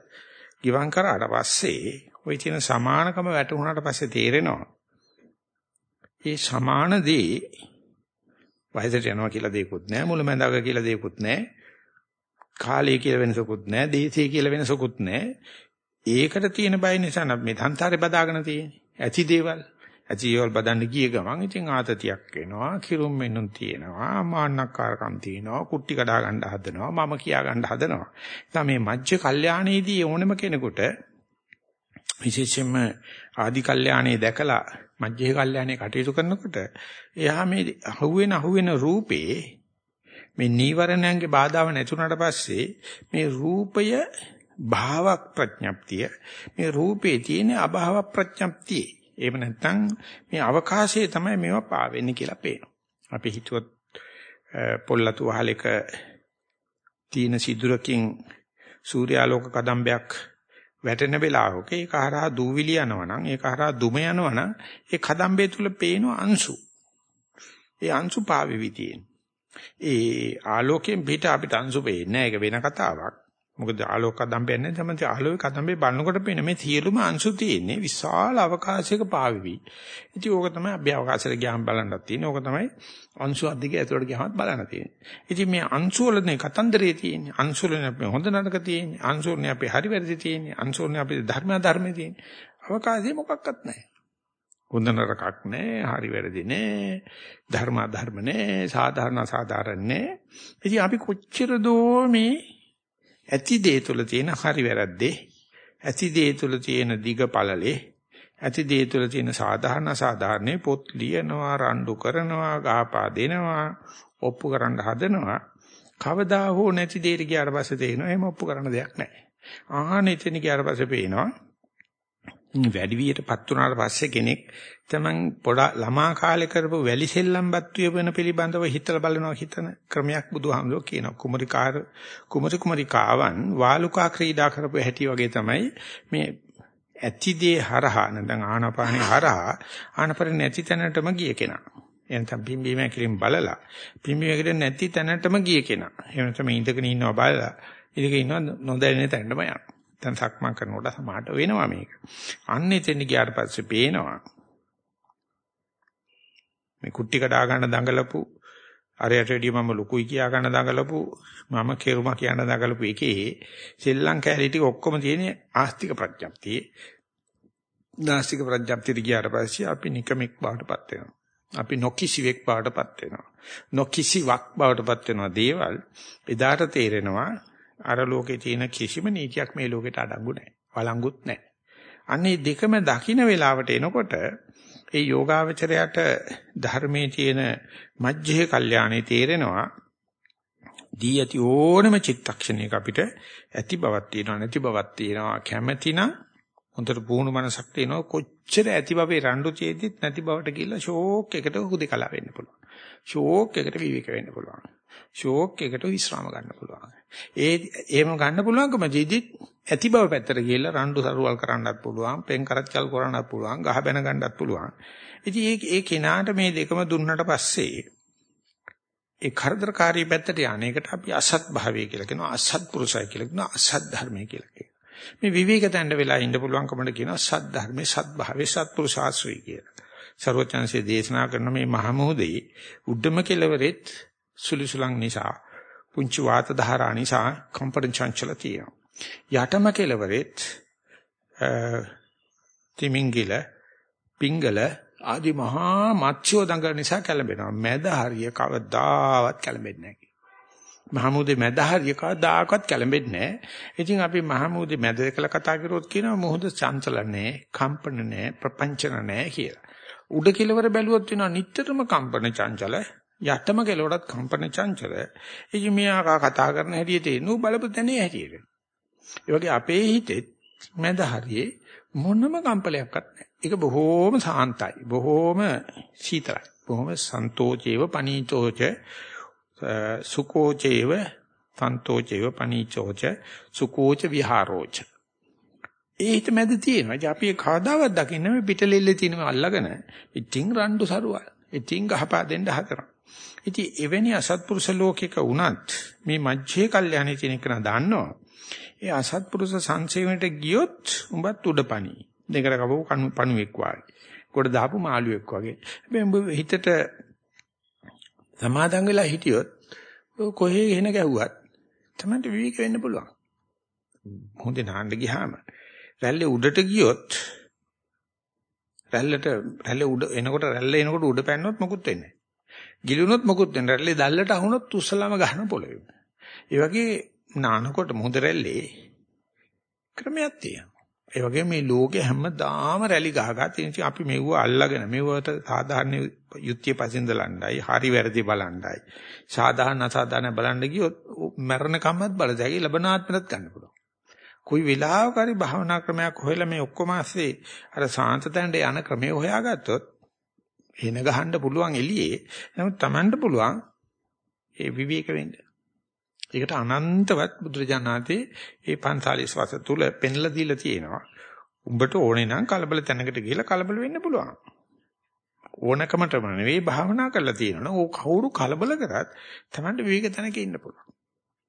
ගිවං කරාට පස්සේ ওই තියෙන සමානකම වැටුණාට පස්සේ තේරෙනවා ඒ සමාන දේ වයසට යනවා කියලා දෙයක්වත් නැහැ මුලමඳාක කියලා දෙයක්වත් නැහැ කාලය කියලා වෙනසකුත් නැහැ දේශය කියලා වෙනසකුත් නැහැ ඒකට තියෙන බය නිසා නම් මේ සංසාරේ බදාගෙන තියෙන්නේ. ඇති දේවල්. ඇති දේවල් බදන්න ගිය ගමන් ඉතින් ආතතියක් එනවා කිරුම් මෙන්නුම් තියෙනවා මාන්නක්කාරකම් තියෙනවා කුට්ටි කඩා ගන්න හදනවා මම කියා ගන්න හදනවා. ඉතින් මේ මජ්ජ කල්යාණේදී ඕනෙම කෙනෙකුට විශේෂයෙන්ම ආදි කල්යාණේ දැකලා මජ්ජේ කල්යාණේ කටයුතු කරනකොට එයා මේ අහුවෙන අහුවෙන රූපේ මේ නීවරණයන්ගේ බාධාව නැතුණාට පස්සේ මේ රූපය භාව ප්‍රඥප්තිය මේ රූපේ තියෙන අභාව ප්‍රඥප්තිය එහෙම නැත්නම් මේ අවකාශයේ තමයි මේවා පාවෙන්නේ කියලා පේනවා. අපි හිතුවොත් පොල්ලතු වහලක තීන සිදුරකින් සූර්යාලෝක කදම්බයක් වැටෙන වෙලාවක ඒක හරහා දූවිලි යනවා නම් ඒක හරහා දුම යනවා නම් ඒ කදම්බේ තුල පේන අංශු. ඒ අංශු පාවෙවි තියෙන. ඒ ආලෝකයෙන් පිට අපිට අංශු පේන්නේ නැහැ. ඒක වෙන කතාවක්. මොකද ආලෝක කදම්බේ නැහැ. තමයි ආලෝක කදම්බේ බලනකොට පේන මේ සියලුම අංශු තියෙන්නේ විශාල අවකාශයක පාවෙවි. ඉතින් ඕක තමයි අභ්‍යවකාශයට ගියාම බලන්නත් තියෙන්නේ. ඕක තමයි අංශු අධික ඇතුළට ගියාම බලන්න තියෙන්නේ. ඉතින් මේ අංශු වලනේ කතන්දරේ තියෙන්නේ. අංශු වලනේ අපේ හොඳ නරක තියෙන්නේ. අංශු වලනේ අපේ හරි වැරදි තියෙන්නේ. අංශු වලනේ අපේ ධර්ම අධර්ම තියෙන්නේ. අවකාශයේ මොකක්වත් නැහැ. හොඳ නරකක් නැහැ, හරි වැරදි නැහැ, ධර්ම අධර්ම නැහැ, සාධාරණ සාධාරණ නැහැ. ඉතින් අපි කොච්චර දෝ මේ ඇති දේ තුල තියෙන හරි වැරද්දේ, ඇති දේ තුල තියෙන දිග පළලේ, ඇති දේ තුල තියෙන සාධාරණ සාධාරණේ පොත් ලියනවා, රණ්ඩු කරනවා, ගහපා දෙනවා, ඔප්පු කරන්න හදනවා. කවදා හෝ නැති දෙයකට ගියාට පස්සේ තේරෙනවා එහෙම ඔප්පු කරන්න දෙයක් නැහැ. ආහන එතන ගියාට පස්සේ පේනවා වැඩි වියටපත් වුණාට පස්සේ කෙනෙක් තමන් පොඩ ළමා කාලේ කරපු වැලි සෙල්ලම්පත් වෙන පිළිබඳව හිතලා බලනවා හිතන ක්‍රමයක් බුදුහාමුදුරුවෝ කියනවා. කුමරිකාර කුමරි කුමරිකාවන් වාලුකා ක්‍රීඩා කරපු හැටි වගේ තමයි මේ ඇතිදේ හරහා නැත්නම් ආනාපානේ හරහා ආනපර නැති තැනටම ගිය කෙනා. එනතම් පිම්බීම කිරීම බලලා පිම්බීම කිරීම නැති තැනටම ගිය කෙනා. එහෙම තමයි ඉඳගෙන ඉන්නවා බලලා ඉතින් ඉන්නවා නොදැනෙන තැනටම යනවා. දැන් සක්මන් කරනකොට සමාහට වෙනවා මේක. අන්න එතෙන් ගියාට පස්සේ පේනවා මේ කුට්ටි කඩා ගන්න දඟලපු අරයට වැඩිය මම ලොකුයි කියා ගන්න දඟලපු මම කෙරුමා කියන දඟලපු එකේ සෙල්ලම් කැලී ටික ඔක්කොම තියෙන ආස්තික ප්‍රඥප්තියේ නාස්තික ප්‍රඥප්තියට ගියාට පස්සේ අපි නිකමෙක් බවටපත් වෙනවා. අපි නොකිසිවෙක් බවටපත් වෙනවා. නොකිසිවක් බවටපත් වෙනවා දේවල් එදාට තේරෙනවා අර ලෝකේ තියෙන කිසිම නීතියක් මේ ලෝකෙට අඩංගු නැහැ. වළංගුත් නැහැ. අන්නේ දෙකම දකින්න වෙලාවට එනකොට ඒ යෝගාවචරයට ධර්මයේ තියෙන මජ්ජේ කල්යාණේ තේරෙනවා දී ඇති ඕනම චිත්තක්ෂණයක අපිට ඇති බවක් තියෙනවා නැති බවක් තියෙනවා කැමැතිනම් හොඳට පුහුණු මනසක් තියෙනවා කොච්චර ඇති බවේ රණ්ඩු චේදිත් නැති බවට කියලා ෂෝක් එකට හුදකලා වෙන්න පුළුවන් ෂෝක් එකට විවේක වෙන්න පුළුවන් ෂෝක් එකට විශ්‍රාම ගන්න පුළුවන් ඒ එහෙම ගන්න පුළුවන්කම ජීදිත් ඇති බව පැත්තට ගිහලා රණ්ඩු සරුවල් කරන්නත් පුළුවන්, පෙන් කරච්චල් කරන්නත් පුළුවන්, ගහ බැන ගන්නත් පුළුවන්. ඉතින් ඒ ඒ කෙනාට මේ දෙකම දුන්නට පස්සේ ඒ කරදරකාරී පැත්තට යන්නේකට අපි අසත් භාවය කියලා කියනවා, අසත් පුරුෂය කියලා කියනවා, අසත් ධර්මය කියලා කියනවා. මේ විවේක තැන්න වෙලා ඉන්න පුළුවන්කමට කියනවා සත් ධර්මයේ සත් භාවයේ සත් පුරුෂාශ්‍රී කියලා. ਸਰවචන්සේ දේශනා කරන මේ මහමෝදේ උද්දම කෙලවරෙත් සුලිසුලන් නිසා පුංචි වාත ධාරා නිසා කම්පන චංචල තියෙනවා. යටම කෙලවරෙත් තිමිංගිල පිංගල ආදි මහා මත්ස්‍යෝ දඟල නිසා කැළඹෙනවා. මැද හරිය කවදාවත් කැළඹෙන්නේ නැහැ. මහමුදේ මැද හරිය කවදාකවත් කැළඹෙන්නේ නැහැ. ඉතින් අපි මහමුදේ මැද කියලා කතා කරොත් කියනවා මොහොත චංචල නැහැ, කම්පන නැහැ, ප්‍රපංචන නැහැ කියලා. උඩ කෙලවර බැලුවොත් වෙනවා නිටතරම කම්පන චංචල යටම කෙලවරත් කම්පන චංචල. ඉතින් මෙයා කතා කරන හැටියට එනු බලපු තැනේ හැටියට. ඒ වගේ අපේ හිතෙත් මැද හරියේ මොනම කම්පලයක්වත් නැහැ. ඒක බොහෝම සාන්තයි. බොහෝම සීතලයි. බොහෝම සන්තෝචේව පනීචෝච සුකෝචේව සන්තෝචේව පනීචෝච සුකෝච විහාරෝච. ඒ හිත මැද තියෙනවා. ඉතින් අපි කවදාවත් දකින්නේ මේ පිටලෙල්ලේ තියෙනව අල්ලගෙන ඉතින් රණ්ඩු සරුවල්. ඉතින් ගහපා දෙන්න හතරක්. ඉතින් එවැනි අසත්පුරුෂ ලෝකයක වුණත් මේ මජ්ජේ කල්යහනේ තියෙන කෙනා දන්නවා. ඒ අසත්පුරුෂ සංසේවණයට ගියොත් උඹත් උඩපණි. දෙකට කපපු පණුවෙක් වගේ. කොට දාපු මාළුවෙක් වගේ. හැබැයි උඹ හිතට සමාදම් වෙලා හිටියොත් කොහේ ගෙන ගැහුවත් තමයි විවේක වෙන්න පුළුවන්. හොඳේ නාන්න ගියාම රැල්ලේ උඩට ගියොත් රැල්ලට රැල්ල උඩ එනකොට රැල්ල එනකොට උඩ පැනනොත් මොකුත් වෙන්නේ නැහැ. ගිලුනොත් මොකුත් වෙන්නේ නැහැ. රැල්ලේ දැල්ලට අහුනොත් උස්සලම ගහන පොළවේ. ඒ වගේ නානකොට මුහුද රැල්ලේ ක්‍රමයක් තියෙනවා. ඒ වගේ මේ ලෝකේ හැමදාම රැලි ගහගා තියෙන අපි මෙව්ව අල්ලගෙන මෙව්වට සාධාරණ යුක්තිය පසින්දලණ්ඩයි හරි වැරදි බලණ්ඩයි සාධාරණ අසාධාරණ බලන්න ගියොත් මරණ කම්මත් බලදැයි ලබනාත්මනත් ගන්න පුළුවන්. කොයි වෙලාවක හරි භාවනා ක්‍රමයක් හොයලා මේ ඔක්කොම ඇස්සේ අර සාන්තතෙන්ට යන ක්‍රමය හොයාගත්තොත් එන ගහන්න පුළුවන් එළියේ නමුත් Tamanට පුළුවන් ඒ විවේක වෙන්න. ඒකට අනන්තවත් බුදුරජාණන්තේ ඒ 45 වසර තුල පෙන්ලා දීලා තියෙනවා. උඹට ඕනේ නම් කලබල තැනකට ගිහලා කලබල වෙන්න පුළුවන්. ඕනකමටම නෙවෙයි භාවනා කරලා තියෙනවා. ඕ කවුරු කලබල කරත් Tamanට විවේක තැනක ඉන්න පුළුවන්.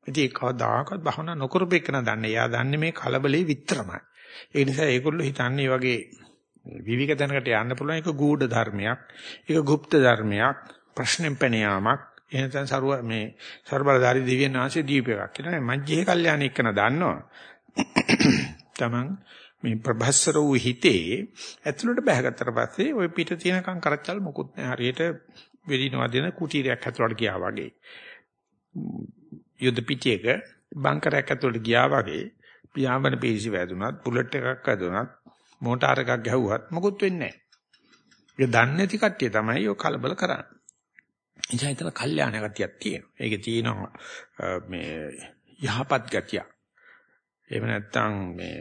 ඉතින් ඒක කවදාකවත් භාවනා නොකරපෙන්න දන්නේ. එයා දන්නේ මේ කලබලේ විතරමයි. ඒ නිසා ඒගොල්ලෝ හිතන්නේ වගේ විවිධ තැනකට යන්න පුළුවන් ඒක ගූඪ ධර්මයක්. ඒක গুপ্ত ධර්මයක්. ප්‍රශ්නෙම් පැන යාමක්. එහෙනම් සරුව මේ ਸਰබලධාරී දිව්‍යන් ආශේ දීපයක් කියලා මජ්ජේ කල්යාණ එක්කන දන්නවා. තමන් මේ ප්‍රභස්සර වූ හිතේ ඇතුළට බහගත්තට පස්සේ ওই පිට තියෙනකම් කරච්චල් මොකුත් නැහැ. හරියට වෙඩි නොදෙන කුටීරයක් ඇතුළට ගියා වගේ. යුද්ධ පිටියක බංකරයක් ඇතුළට ගියා වගේ පියාඹන පීසි වැදුනත් බුලට් එකක් වැදුනත් මෝටාර එකක් ගැහුවත් මොකුත් වෙන්නේ නැහැ. ඒක දන්නේ නැති කට්ටිය තමයි ඔය කලබල කරන්නේ. එනිසා හිතන කල්යාණ ගතියක් තියෙනවා. ඒකේ තියෙනවා මේ යහපත් ගතිය. එහෙම නැත්නම් මේ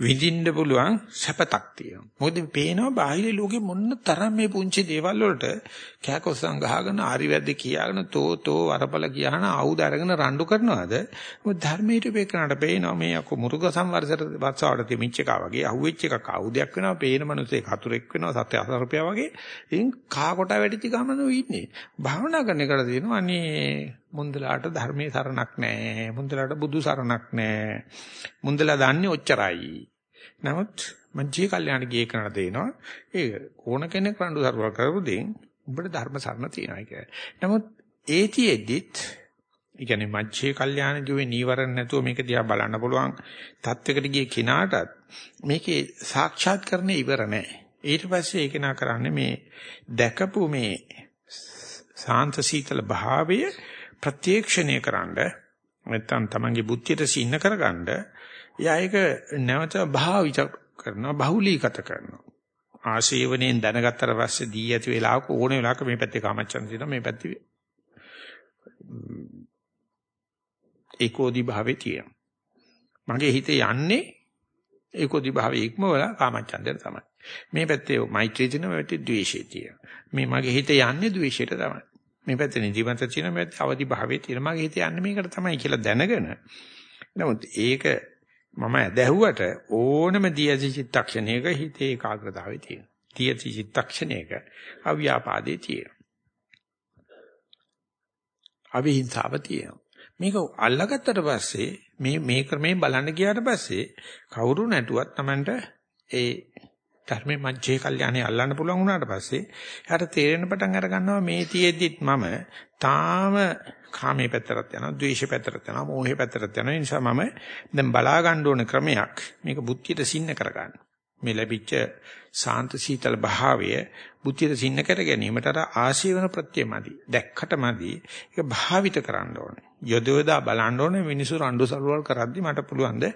විඳින්න පුළුවන් සැපතක් තියෙනවා. මොකද පේනවා බාහිර ලෝකෙ මොන්න තරම් මේ පුංචි දේවල් වලට කෑකොස්සන් ගහගෙන ආරිවැද්ද කියාගෙන තෝ තෝ වරපල කියහන ආයුධ අරගෙන රණ්ඩු කරනවාද? මොකද ධර්මයට පේකනට පේනවා මේ අකු මුරුග සංවර්ෂයට වත්සාවට තිමිච්ච එකා වගේ අහුවෙච්ච එකක් ආයුධයක් වෙනවා. පේන මිනිස්සේ කතුරෙක් වෙනවා සත්‍ය අසරපියා වගේ. ඉතින් කා කොට වැටිච්ච ගමන ඉන්නේ. භාවනා කරන එකට තියෙනවා අනේ මුන්දලාට ධර්මයේ සරණක් නැහැ. මුන්දලාට බුදු සරණක් නැහැ. මුන්දලා දන්නේ ඔච්චරයි. නමුත් මංජී කල්යාණ ගියේ කරන දේනවා. ඒ ඕන කෙනෙක් රණ්ඩු සරුවල් කරපු දෙයින් උඹට ධර්ම සරණ තියෙනවා කියලා. නමුත් ඒතිෙද්දිත් ඒ කියන්නේ මජ්ජේ කල්යාණ ජීවේ නීවරණ නැතුව මේක දිහා බලන්න පුළුවන් තත්වයකට ගිය කිනාටත් මේකේ සාක්ෂාත් කරන්නේ ඉවර නැහැ. ඊට පස්සේ ඒක නා කරන්නේ මේ දැකපු මේ සාන්ත සීතල භාවය ප්‍රත්‍යක්ෂණය කරන්න නැත්නම් තමන්ගේ බුද්ධියට සින්න කරගන්න එයා ඒක නැවත භාවිත කරනවා බහුලීගත කරනවා. ආශේවණයෙන් දැනගත්තට පස්සේ දී ඇති වෙලාවක ඕන වෙලාවක මේ පැත්තේ කාමච්ඡන්ද තියෙනවා මේ පැත්තේ ඒකෝදි භාවයේ තියෙනවා. මගේ හිතේ යන්නේ ඒකෝදි භාවයේ ඉක්මවලා කාමච්ඡන්දයට තමයි. මේ පැත්තේ මෛත්‍රිය තියෙනවා මේ පැත්තේ ද්වේෂය තියෙනවා. මේ මගේ හිතේ යන්නේ ද්වේෂයට තමයි. මේ පැත්තේ නිදිමත තියෙන මේ පැත්තේ අවදි භාවයේ තියෙන මගේ හිතේ යන්නේ මේකට තමයි කියලා දැනගෙන නමුත් ඒක මම ඇදහුවට ඕනම දියසි චිත්තක්ෂණයක හිතේ ඒකාග්‍රතාවය තියෙනවා. දියසි චිත්තක්ෂණයක අව්‍යාපාදේ තියෙනවා. අවිහිංසාව තියෙනවා. මේක අල්ලගත්තට පස්සේ මේ මේ ක්‍රමයෙන් බලන්න ගියාට පස්සේ කවුරු නැටුවත් Tamanට ඒ ධර්මයේ මජ්ජේ කල්යاني අල්ලන්න පුළුවන් වුණාට පස්සේ එයාට තේරෙන පටන් අර ගන්නවා මේ තියෙද්දිත් මම තාම කාමයේ පැත්තට යනවා, ද්වේෂයේ පැත්තට යනවා, මෝහයේ පැත්තට යනවා. ඒ නිසා මම දැන් බලා ගන්න ඕන ක්‍රමයක් මේක බුද්ධියට සින්න කරගන්න. මේ ලැබිච්ච සාන්ත සීතල භාවය බුද්ධියට සින්න කර ගැනීමට අර ආශීවන ප්‍රත්‍යමදි. දැක්කටමදි ඒක භාවිත කරන්න ඕනේ. යොදවදා බලන්න ඕනේ මිනිසු රණ්ඩු සරුවල් කරද්දි මට පුළුවන් ද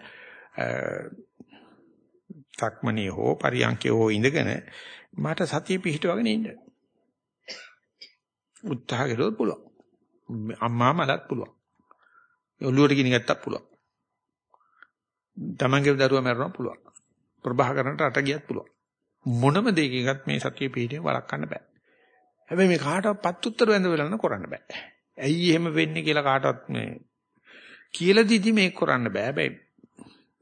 සක්මණේ හෝ පරියන්කේ හෝ ඉඳගෙන මට සතිය පිහිටවගෙන ඉන්න. උත්සාහ කළොත් පුළුවන්. අම්මා මලත් පුළුවන්. ඔළුවට ගිනි ගත්තත් පුළුවන්. තමන්ගේ දරුවා මරනවා පුළුවන්. ප්‍රභාකරන්ට අට ගියත් පුළුවන්. මොනම දෙයකින්වත් මේ සතිය පිහිටේ වළක්වන්න බෑ. හැබැයි මේ කාටවත් පත් උත්තර වැඳ වෙලන්න කරන්න බෑ. ඇයි එහෙම වෙන්නේ කියලා කාටවත් මේ කියලා දීදි මේක කරන්න බෑ. හැබැයි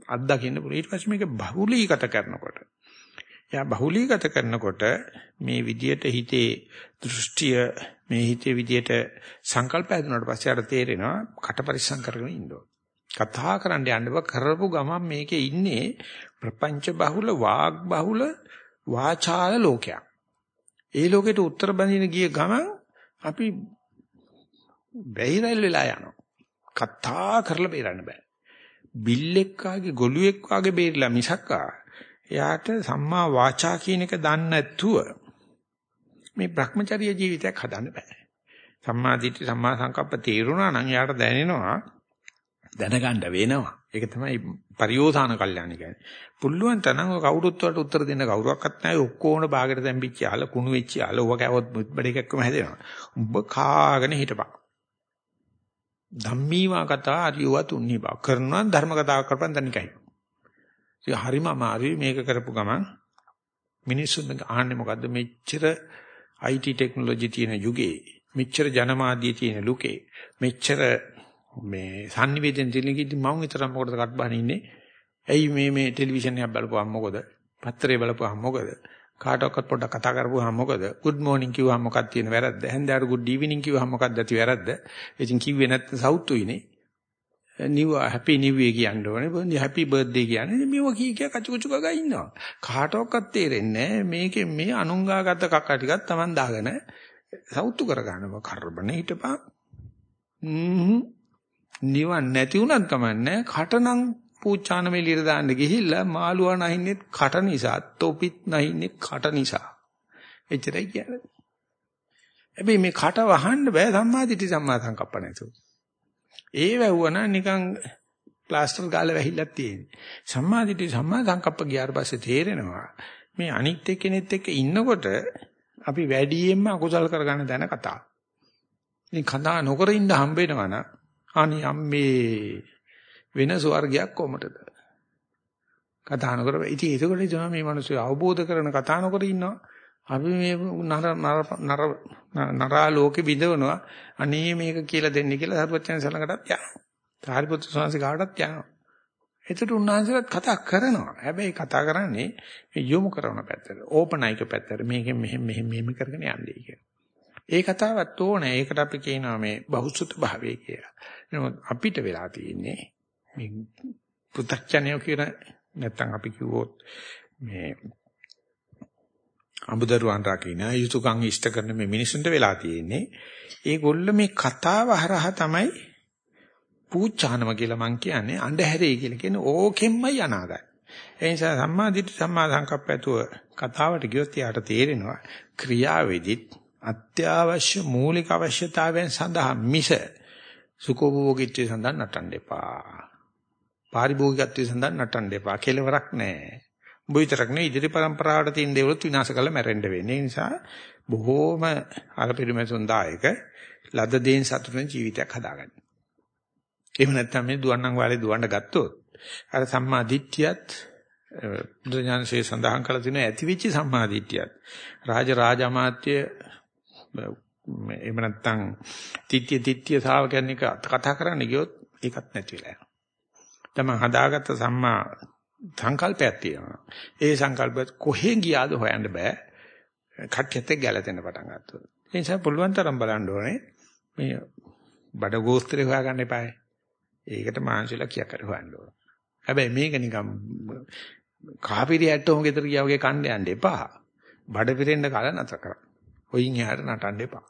අත්දකින්න පුළුවන්. ඊට පස්සේ මේක බහුලීගත කරනකොට එයා බහුලීගත කරනකොට මේ විදියට හිතේ දෘෂ්ටිය මේ හිතේ විදියට සංකල්ප හැදුනාට පස්සේ අර තේරෙනවා කට පරිස්සම් කරගෙන ඉන්න කතා කරන්න යන්න බා කරපු ගමන් මේකේ ඉන්නේ ප්‍රපංච බහුල වාග් බහුල වාචාල ලෝකයක්. ඒ ලෝකෙට උත්තර බඳින ගිය ගමන් අපි බැහිරල් වෙලා යනවා. කතා කරලා බේරන්න බෑ. බිල්ලෙක් වාගේ ගොළුෙක් වාගේ බේරිලා මිසක්කා එයාට සම්මා වාචා කියන එක දන්නේ නැතුව මේ Brahmacharya ජීවිතයක් හදන්න බෑ. සම්මා දිට්ඨි සම්මා සංකප්ප තේරුණා නම් එයාට දැනෙනවා දැනගන්න වෙනවා. ඒක තමයි පරියෝසాన කල්යاني කියන්නේ. පුළුවන් තරම් ඔය කවුරුත් වලට උත්තර දෙන්න කවුරක්වත් නැහැ. ඔක්කොම බාගෙට තැම්පිච්ච යාල කුණු වෙච්ච යාල ඔව කැවොත් මුත් බඩේකක්ම හැදෙනවා. උඹ කාගෙන හිටපන්. ධම්මීවා කතා අරියව තුන්නි බා කරනවා ධර්ම කතාවක් කරපන් තනිකයි. ඒක හරිම අමාරුයි මේක කරපු ගමන් මිනිස්සුන් අහන්නේ මොකද්ද? මෙච්චර IT ටෙක්නොලොජි තියෙන යුගයේ මෙච්චර ජනමාධ්‍ය තියෙන ලුකේ මෙච්චර මේ sannivedana තියෙන කිදි මම විතරක් මොකටද කටබහන ඉන්නේ? ඇයි මේ මේ ටෙලිවිෂන් එකක් බලපුවාම මොකද? පත්තරේ බලපුවාම මොකද? කාටවත් පොඩ්ඩක් කතා කරපුවාම මොකද? good morning කිව්වම මොකක්ද තියෙන වැරද්ද? හැන්දෑවට good evening කිව්වම මොකක්ද ඇති වැරද්ද? ඉතින් කිව්වේ නැත්නම් සවුතුයිනේ නිව් හැපි නිව් ඉයර් කියන්න ඕනේ. හැපි බර්ත්ඩේ කියන්නේ මේව කී කිය කචු කචු ගා ඉන්නවා. කාටවත් තේරෙන්නේ මේකෙන් මේ අනුංගාගත කක්ක ටිකක් Taman දාගෙන සවුතු කරගන්නවා. කරබනේ හිටපන්. නිවන් නැති උනත් කමන්නේ. කටනම් පූචාන මෙලියට දාන්න ගිහිල්ලා මාළුවා නැහින්නේ කට නිසා තොපිත් නැහින්නේ කට නිසා එච්චරයි කියන්නේ හැබැයි මේ කට වහන්න බෑ සම්මාදිටි සම්මා සංකප්ප නැතුව ඒ වැවුවනම් නිකන් ප්ලාස්ටර් ගාලා වැහිලා තියෙන්නේ. සම්මාදිටි සම්මා සංකප්ප ගියාට පස්සේ තේරෙනවා මේ අනිත් එක්කෙනෙක් එක්ක ඉන්නකොට අපි වැඩියෙන්ම අකුසල් කරගන්න දැන කතා. ඉතින් කතා නොකර ඉන්න හම්බ වෙනවනම් අනි අම්මේ වෙන ස්වර්ගයක් කොමටද? කතා නොකර ඉතින් ඒකකොට තමයි මේ මිනිස්සු අවබෝධ කරන කතා නොකර ඉන්නවා. අපි මේ නර නර නරා ලෝකෙ බිඳවනවා අනේ මේක කියලා දෙන්න කියලා සරුවචන සලකටත් යනවා. සාරිපුත්‍ර ස්වාමීන් කාටත් යනවා. ඒකට උන්වහන්සේලාත් කතා කරනවා. හැබැයි කතා කරන්නේ යොමු කරන පැත්තට, ඕපනයික පැත්තට. මේකෙන් මෙහෙම මෙහෙම මෙහෙම කරගෙන යන්නේ කියලා. ඒ කතාවත් ඕනේ. ඒකට අපි කියනවා මේ බහුසුත භාවය කියලා. නමුත් අපිට වෙලා තියෙන්නේ මේ පු탁ඥයෝ කියන නැත්තම් අපි කිව්වොත් මේ අඹදරුවන් රකින්න යුතුයකම් ඉෂ්ට කරන මේ මිනිසුන්ට වෙලා තියෙන්නේ ඒගොල්ල මේ කතාව හරහා තමයි පූජානම කියලා මං කියන්නේ අන්ධහැරේ කියලා කියන ඕකෙන්මයි අනාගතය. ඒ නිසා සම්මා දිට්ඨි සම්මා සංකප්ප ඇතුව කතාවට ගියොත් යාට තේරෙනවා ක්‍රියාවේදීත් අත්‍යවශ්‍ය මූලික අවශ්‍යතාවයන් සඳහා මිස සුඛෝභෝගීත්වය සඳහා නටන්න එපා. පාරිභෝගිකත්වය සඳහා නටන්න එපා. කෙලවරක් නැහැ. උඹ විතරක් නෙවෙයි ඉදිරි પરම්පරාවට තියෙන දේවලුත් විනාශ කරලා මැරෙන්න වෙන්නේ. ඒ නිසා බොහෝම අරපිරිමැසුන් දායක ලද දේන් සතුටෙන් ජීවිතයක් හදාගන්න. එහෙම නැත්නම් මේ දුවන්නම් වාලේ දුවන්න ගත්තොත් අර සම්මා දිට්ඨියත් බුදුඥානසේ සඳහන් කළ තියෙන ඇතිවිච්ච සම්මා දිට්ඨියත් රාජ රාජ අමාත්‍ය එහෙම නැත්නම් තිත්‍ය තිත්‍ය ශාවකයන් එක කතා කරන්න ගියොත් ඒකත් නැති වෙලා යනවා. තමයි හදාගත්ත සම්මා සංකල්පයක් තියෙනවා. ඒ සංකල්පයත් කොහෙන් ගියාද හොයන්න බෑ. කට්ටියත් ගැලතෙන්න පටන් ගත්තා. ඒ නිසා පුළුවන් තරම් බලන්න ඕනේ මේ බඩ ගෝස්තරේ හොයාගන්න එපායි. ඒකට මාංශලා කියා කර හොයන්න ඕන. හැබැයි මේක නිකම් කාපිරි ඇට්ටෝම ගෙදර ගියා වගේ කන්න යන්න එපා. බඩ පිරෙන්න කාල නතර කරන්න. ඔයින් එහාට නටන්න එපා.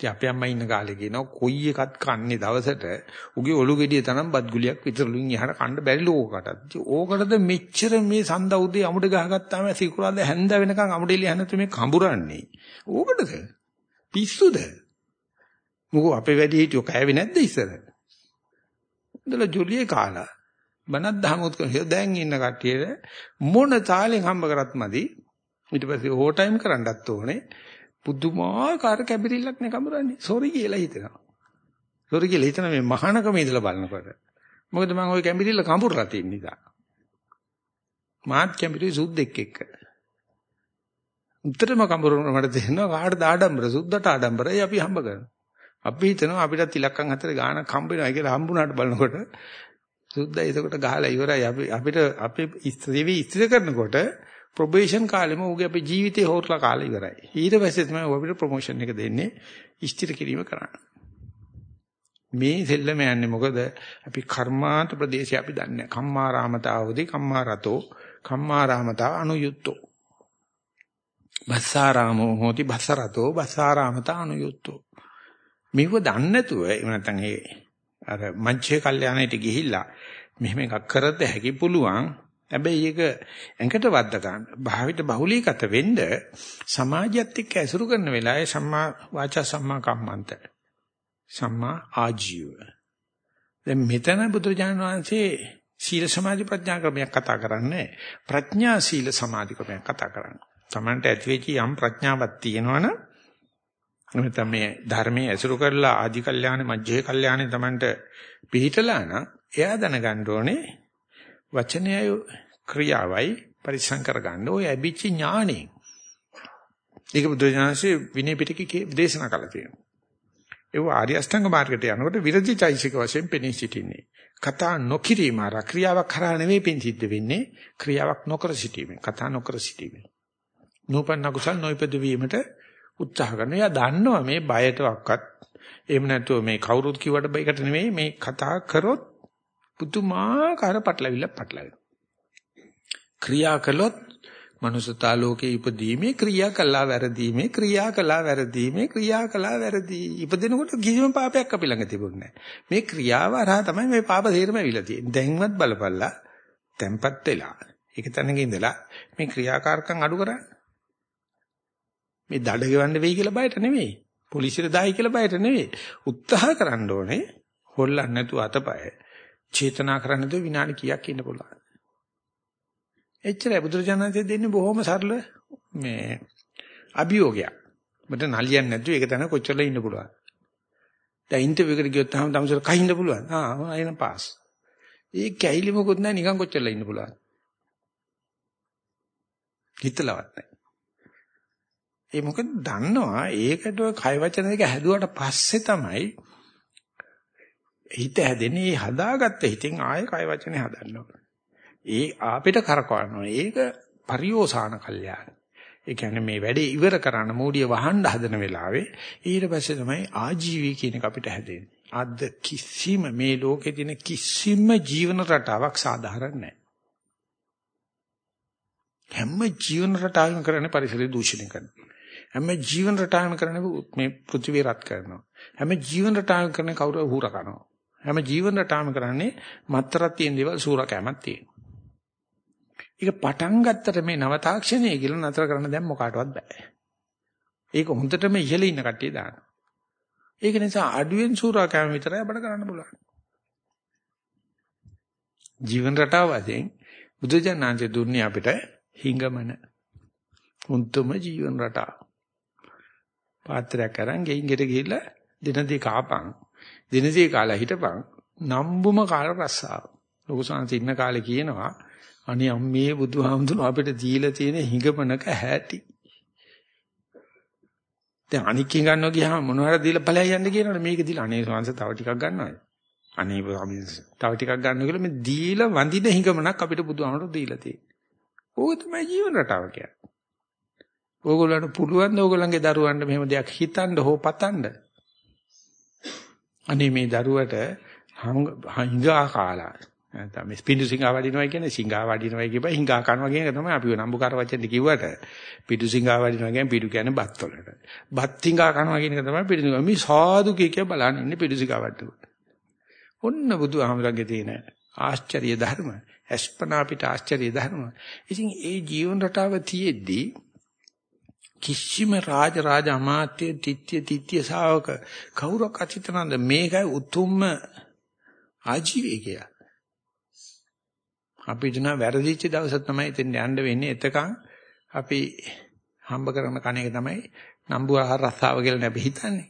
ඉතින් අපේ අම්මා ඉන්න කාලේ කියනවා කොයි එකත් කන්නේ දවසට උගේ ඔලු ගෙඩිය තරම් බත් ගුලියක් විතරලුන් එහාට කන්න බැරි ලෝකකට. ඉතින් ඕකටද මෙච්චර මේ සඳ උදේ අමුඩ ගහගත්තාම සිකුරාද හැන්ද වෙනකන් අමුඩෙලිය හැනතු මේ කඹරන්නේ. ඕකටද? පිස්සුද? මොකෝ අපේ වැඩි හිටියෝ කෑවේ නැද්ද ඉස්සර? ඉඳලා ජොලියේ කාලා බනත් දහමුත් කරලා දැන් ඉන්න කට්ටියට මොන තාලෙන් හම්බ කරත් මදි ඊට පස්සේ ඕ ටයිම් කරන්නත් ඕනේ පුදුමාකාර කැබිරිල්ලක් නේ කමරන්නේ. සෝරි කියලා හිතනවා. සෝරි කියලා හිතන මේ මහානකම ඉඳලා බලනකොට. මොකද මම ওই කැබිරිල්ල කඹරලා තියෙන නිසා. මාත් කැබිරි සුද්දෙක් එක්ක. උත්තරම කඹරන මට තේරෙනවා කාටද ආඩම්බර සුද්දට ආඩම්බරයි අපි හම්බ කරනවා. අපි හිතනවා අපිට ඉලක්කම් හතර ගාණක් හම්බ වෙනවා කියලා හම්බුනාට බලනකොට සුද්දා එතකොට ගහලා ඉවරයි අපි අපිට අපේ ඉස්ත්‍රි ඉස්ත්‍රි කරනකොට ප්‍රොබේෂන් කාලෙම ඌගේ අපේ ජීවිතේ හොරලා කාලේ ඉවරයි. ඊට පස්සේ තමයි ඌ අපිට ප්‍රොමෝෂන් එක දෙන්නේ ඉෂ්ටිර කිරීම කරන්න. මේ සෙල්ලම යන්නේ මොකද අපි කර්මාන්ත ප්‍රදේශය අපි දන්නේ කම්මාරාමතාවදී කම්මාරතෝ කම්මාරාමතාව අනුයුක්තෝ බස්සාරාමෝ හෝති බස්සරතෝ බස්සාරාමතා අනුයුක්තෝ මේව දන්නේ නැතුව එහෙම නැත්නම් ඒ අර මංචේ කල්යාණයට ගිහිල්ලා මෙහෙම එකක් කරද්ද හැකි පුළුවන් හැබැයි ඒක ඇඟට වද්ද ගන්න. භාවිත බහුලීගත වෙන්න සමාජයත් එක්ක ඇසුරු කරන වෙලාවේ සම්මා වාචා සම්මා කම්මන්ත. සම්මා ආජීව. දැන් මෙතන බුදුරජාණන් වහන්සේ සීල සමාධි ප්‍රඥා ක්‍රමයක් කතා කරන්නේ ප්‍රඥා සීල සමාධි ක්‍රමයක් කතා කරන්නේ. Tamanට ඇතිවෙච්ච යම් ප්‍රඥාවක් තියෙනවනම් නැත්නම් මේ ධර්මයේ ඇසුරු කරලා ආදි කල්යාණේ මජ්ජේ කල්යාණේ Tamanට පිළිහිටලා නම් එයා දැනගන්න ඕනේ වචනයයි ක්‍රියාවයි පරිසං කරගන්න ඔය ඇබිච්ච ඥානෙ. ඒක බුදුජානසී විනය පිටකේ දේශනා කළා තියෙනවා. ඒ ආර්ය අෂ්ටාංග මාර්ගයට යනකොට විරති චෛසික වශයෙන් පෙනී සිටින්නේ. කතා නොකිරීම ආර ක්‍රියාවක් කරා නෙවෙයි පින් සිද්ධ වෙන්නේ ක්‍රියාවක් නොකර සිටීමෙන් කතා නොකර සිටීමෙන්. නූපන්න කුසල් නොයිපද වීමට උත්සාහ කරනවා. එයා දන්නවා මේ බයටවත් එහෙම නැතුව මේ කවුරුත් කිව්වට බයකට නෙවෙයි මේ කතා කරොත් පුදුමාකාර පටලවිල්ල පටලවෙනවා. ක්‍රියා කළොත් මනුසතා ලෝකේ ඉපදීමේ ක්‍රියා කළා වැරදීමේ ක්‍රියා කළා වැරදීමේ ක්‍රියා කළා වැරදී. ඉපදෙනකොට කිසිම පාපයක් අපි ළඟ තිබුණේ නැහැ මේ ක්‍රියාව හරහා තමයි මේ පාප තේරම ඇවිල්ලා තියෙන්නේ. දැන්වත් බලපල්ලා tempat වෙලා. ඒක තැනක ඉඳලා මේ ක්‍රියාකාරකම් අඩු කරන්න. මේ දඩ ගෙවන්න වෙයි කියලා බයට නෙමෙයි. පොලිසියට දායි කියලා බයට නෙමෙයි. උත්සාහ කරන්න ඕනේ. හොල්ලන්න නැතුව අතපය. චේතනා කරන්න දෝ විනාඩි කීයක් ඉන්න පුළුවන්. එච්චරයි බුදුරජාණන්සේ දෙන්නේ බොහොම සරල මේ අභියෝගයක්. මට නලියන්නේ නැතුව ඒක තමයි කොච්චරලා ඉන්න පුළුවන්. දැන් ඉන්ටර්විව් එකට ගියොත් තාම තමසර කහින්න පුළුවන්. ආ අයන පාස්. ඒ කැයිලි මොකුත් නැහැ නිකන් කොච්චරලා ඉන්න පුළුවන්. හිතලවත් නැහැ. ඒ මොකද දන්නවා ඒකට ඔය කය වචන දෙක හැදුවට පස්සේ තමයි හිත හැදෙන්නේ ඒ හදාගත්ත හිතෙන් ආයෙ කය වචනේ හදන්න ඕනේ. ඒ ආපිට කරකවනවා. ඒක පරිෝසాన කල්යාණ. ඒ කියන්නේ මේ වැඩේ ඉවර කරන්න මූඩිය වහන්න හදන වෙලාවේ ඊට පස්සේ තමයි ආජීවී කියන එක අපිට හැදෙන්නේ. අද කිසිම මේ ලෝකේ තියෙන කිසිම ජීවන රටාවක් සාධාරණ නැහැ. හැම ජීවන රටාවකම කරන්නේ පරිසරය දූෂණය කරනවා. හැම ජීවන රටාවකම කරන්නේ මේ පෘථිවිය රත් කරනවා. හැම ජීවන රටාවකම කරන්නේ කවුරු හුර කරනවා. හැම ජීවන රටාවකම කරන්නේ මත්තරක් තියෙන දේවල් සූරකෑමක් තියෙනවා. ඒක පටන් ගත්තට මේ නව තාක්ෂණය කියලා නතර කරන්න දැන් මොකාටවත් බෑ. ඒක හොඳටම ඉහළ ඉන්න කට්ටිය දාන්න. ඒක නිසා අඩුවෙන් සූරා කෑම විතරයි අපිට කරන්න පුළුවන්. ජීවන රටාව වශයෙන් බුදුජානනාංශ දුන්නේ අපිට හිඟමන. උන්තුම ජීවන රටාව. පාත්‍රයක් අරන් ගෙයින් ගෙට ගිහිල්ලා දිනදී කාපන්. දිනදී කාලා හිටපන්. නම්බුම කාල රස්සාව. ලොකු සංසි ඉන්න කාලේ කියනවා අනේ අම්මේ බුදුහාමුදුරුවෝ අපිට දීලා තියෙන හිඟමනක හැටි. දැන් අනික් ගන්නවා ගියාම මොනවාර දීලා ඵලයන් යන්න කියනවනේ මේක දීලා අනේ සංස තව ටිකක් ගන්නවා. අනේ තව ටිකක් ගන්න කියලා මේ දීලා වඳින හිඟමනක් අපිට බුදුහාමුදුරුවෝ දීලා තියෙන්නේ. ඕක තමයි ජීවන රටාව කියන්නේ. ඕගොල්ලන්ට පුළුවන් ද ඕගොල්ලන්ගේ දරුවන්ට මෙහෙම දෙයක් හිතන්න හෝ පතන්න. අනේ මේ දරුවට හංගා කාලා නැත්නම් මේ පිටු සිංහා වඩිනවා කියන්නේ සිංහා වඩිනවා කියපුවා හිඟා කනවා කියන එක තමයි අපි නම්බුකාර වචෙන්ද කිව්වට පිටු සිංහා වඩිනවා කියන්නේ පිටු කියන්නේ බත් වලට. බත් හිඟා කනවා කියන එක තමයි පිටු සිංහා. මේ සාදු කිය කිය බලන්න ඉන්නේ පිටු සිංහා වඩුව. ඔන්න බුදුහාමරගේ තියෙන ආශ්චර්ය ධර්ම. අස්පනා පිට ආශ්චර්ය ධර්ම. ඉතින් ඒ ජීවන රටාව තියේදී කිසිම රාජ රාජ අමාත්‍ය තිත්‍ය තිත්‍ය ශාවක කවුරක් අචිතනන්ද මේකයි උතුම්ම ආජීවය කියලා. අපි හිතන වැරදිච්ච දවස තමයි එතෙන් යන්න වෙන්නේ. එතකන් අපි හම්බ කරන කණ එක තමයි නම්බු ආහාර රස්සාව කියලා අපි හිතන්නේ.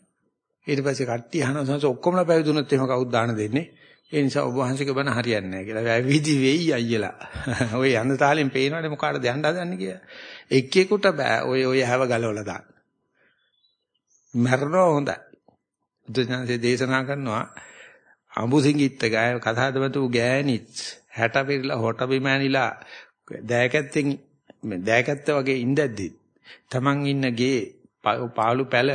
ඊට පස්සේ කට්ටිය අහනවා සංස ඔක්කොමලා පැවිදුනොත් එහෙම කවුද දාන දෙන්නේ? ඒ නිසා ඔබ වහන්සේගේ බණ හරියන්නේ නැහැ කියලා. වැවිදි වෙයි අයියලා. ඔය යන්න තාලෙන් පේනවනේ මොකාටද යන්න හදන්නේ කියලා. එක්කෙකුට බෑ ඔය ඔය හැව ගලවලා දාන්න. මරනවා හොඳයි. බුදුසසුනේ දේශනා කරනවා අඹුසිඟිත්ත ගාය කතාදමතු ගෑනිත් 60 පිරලා හොට බිම ඇනිලා දෑකැත්තෙන් දෑකැත්ත වගේ ඉඳද්දි Taman ඉන්න ගේ පාළු පැල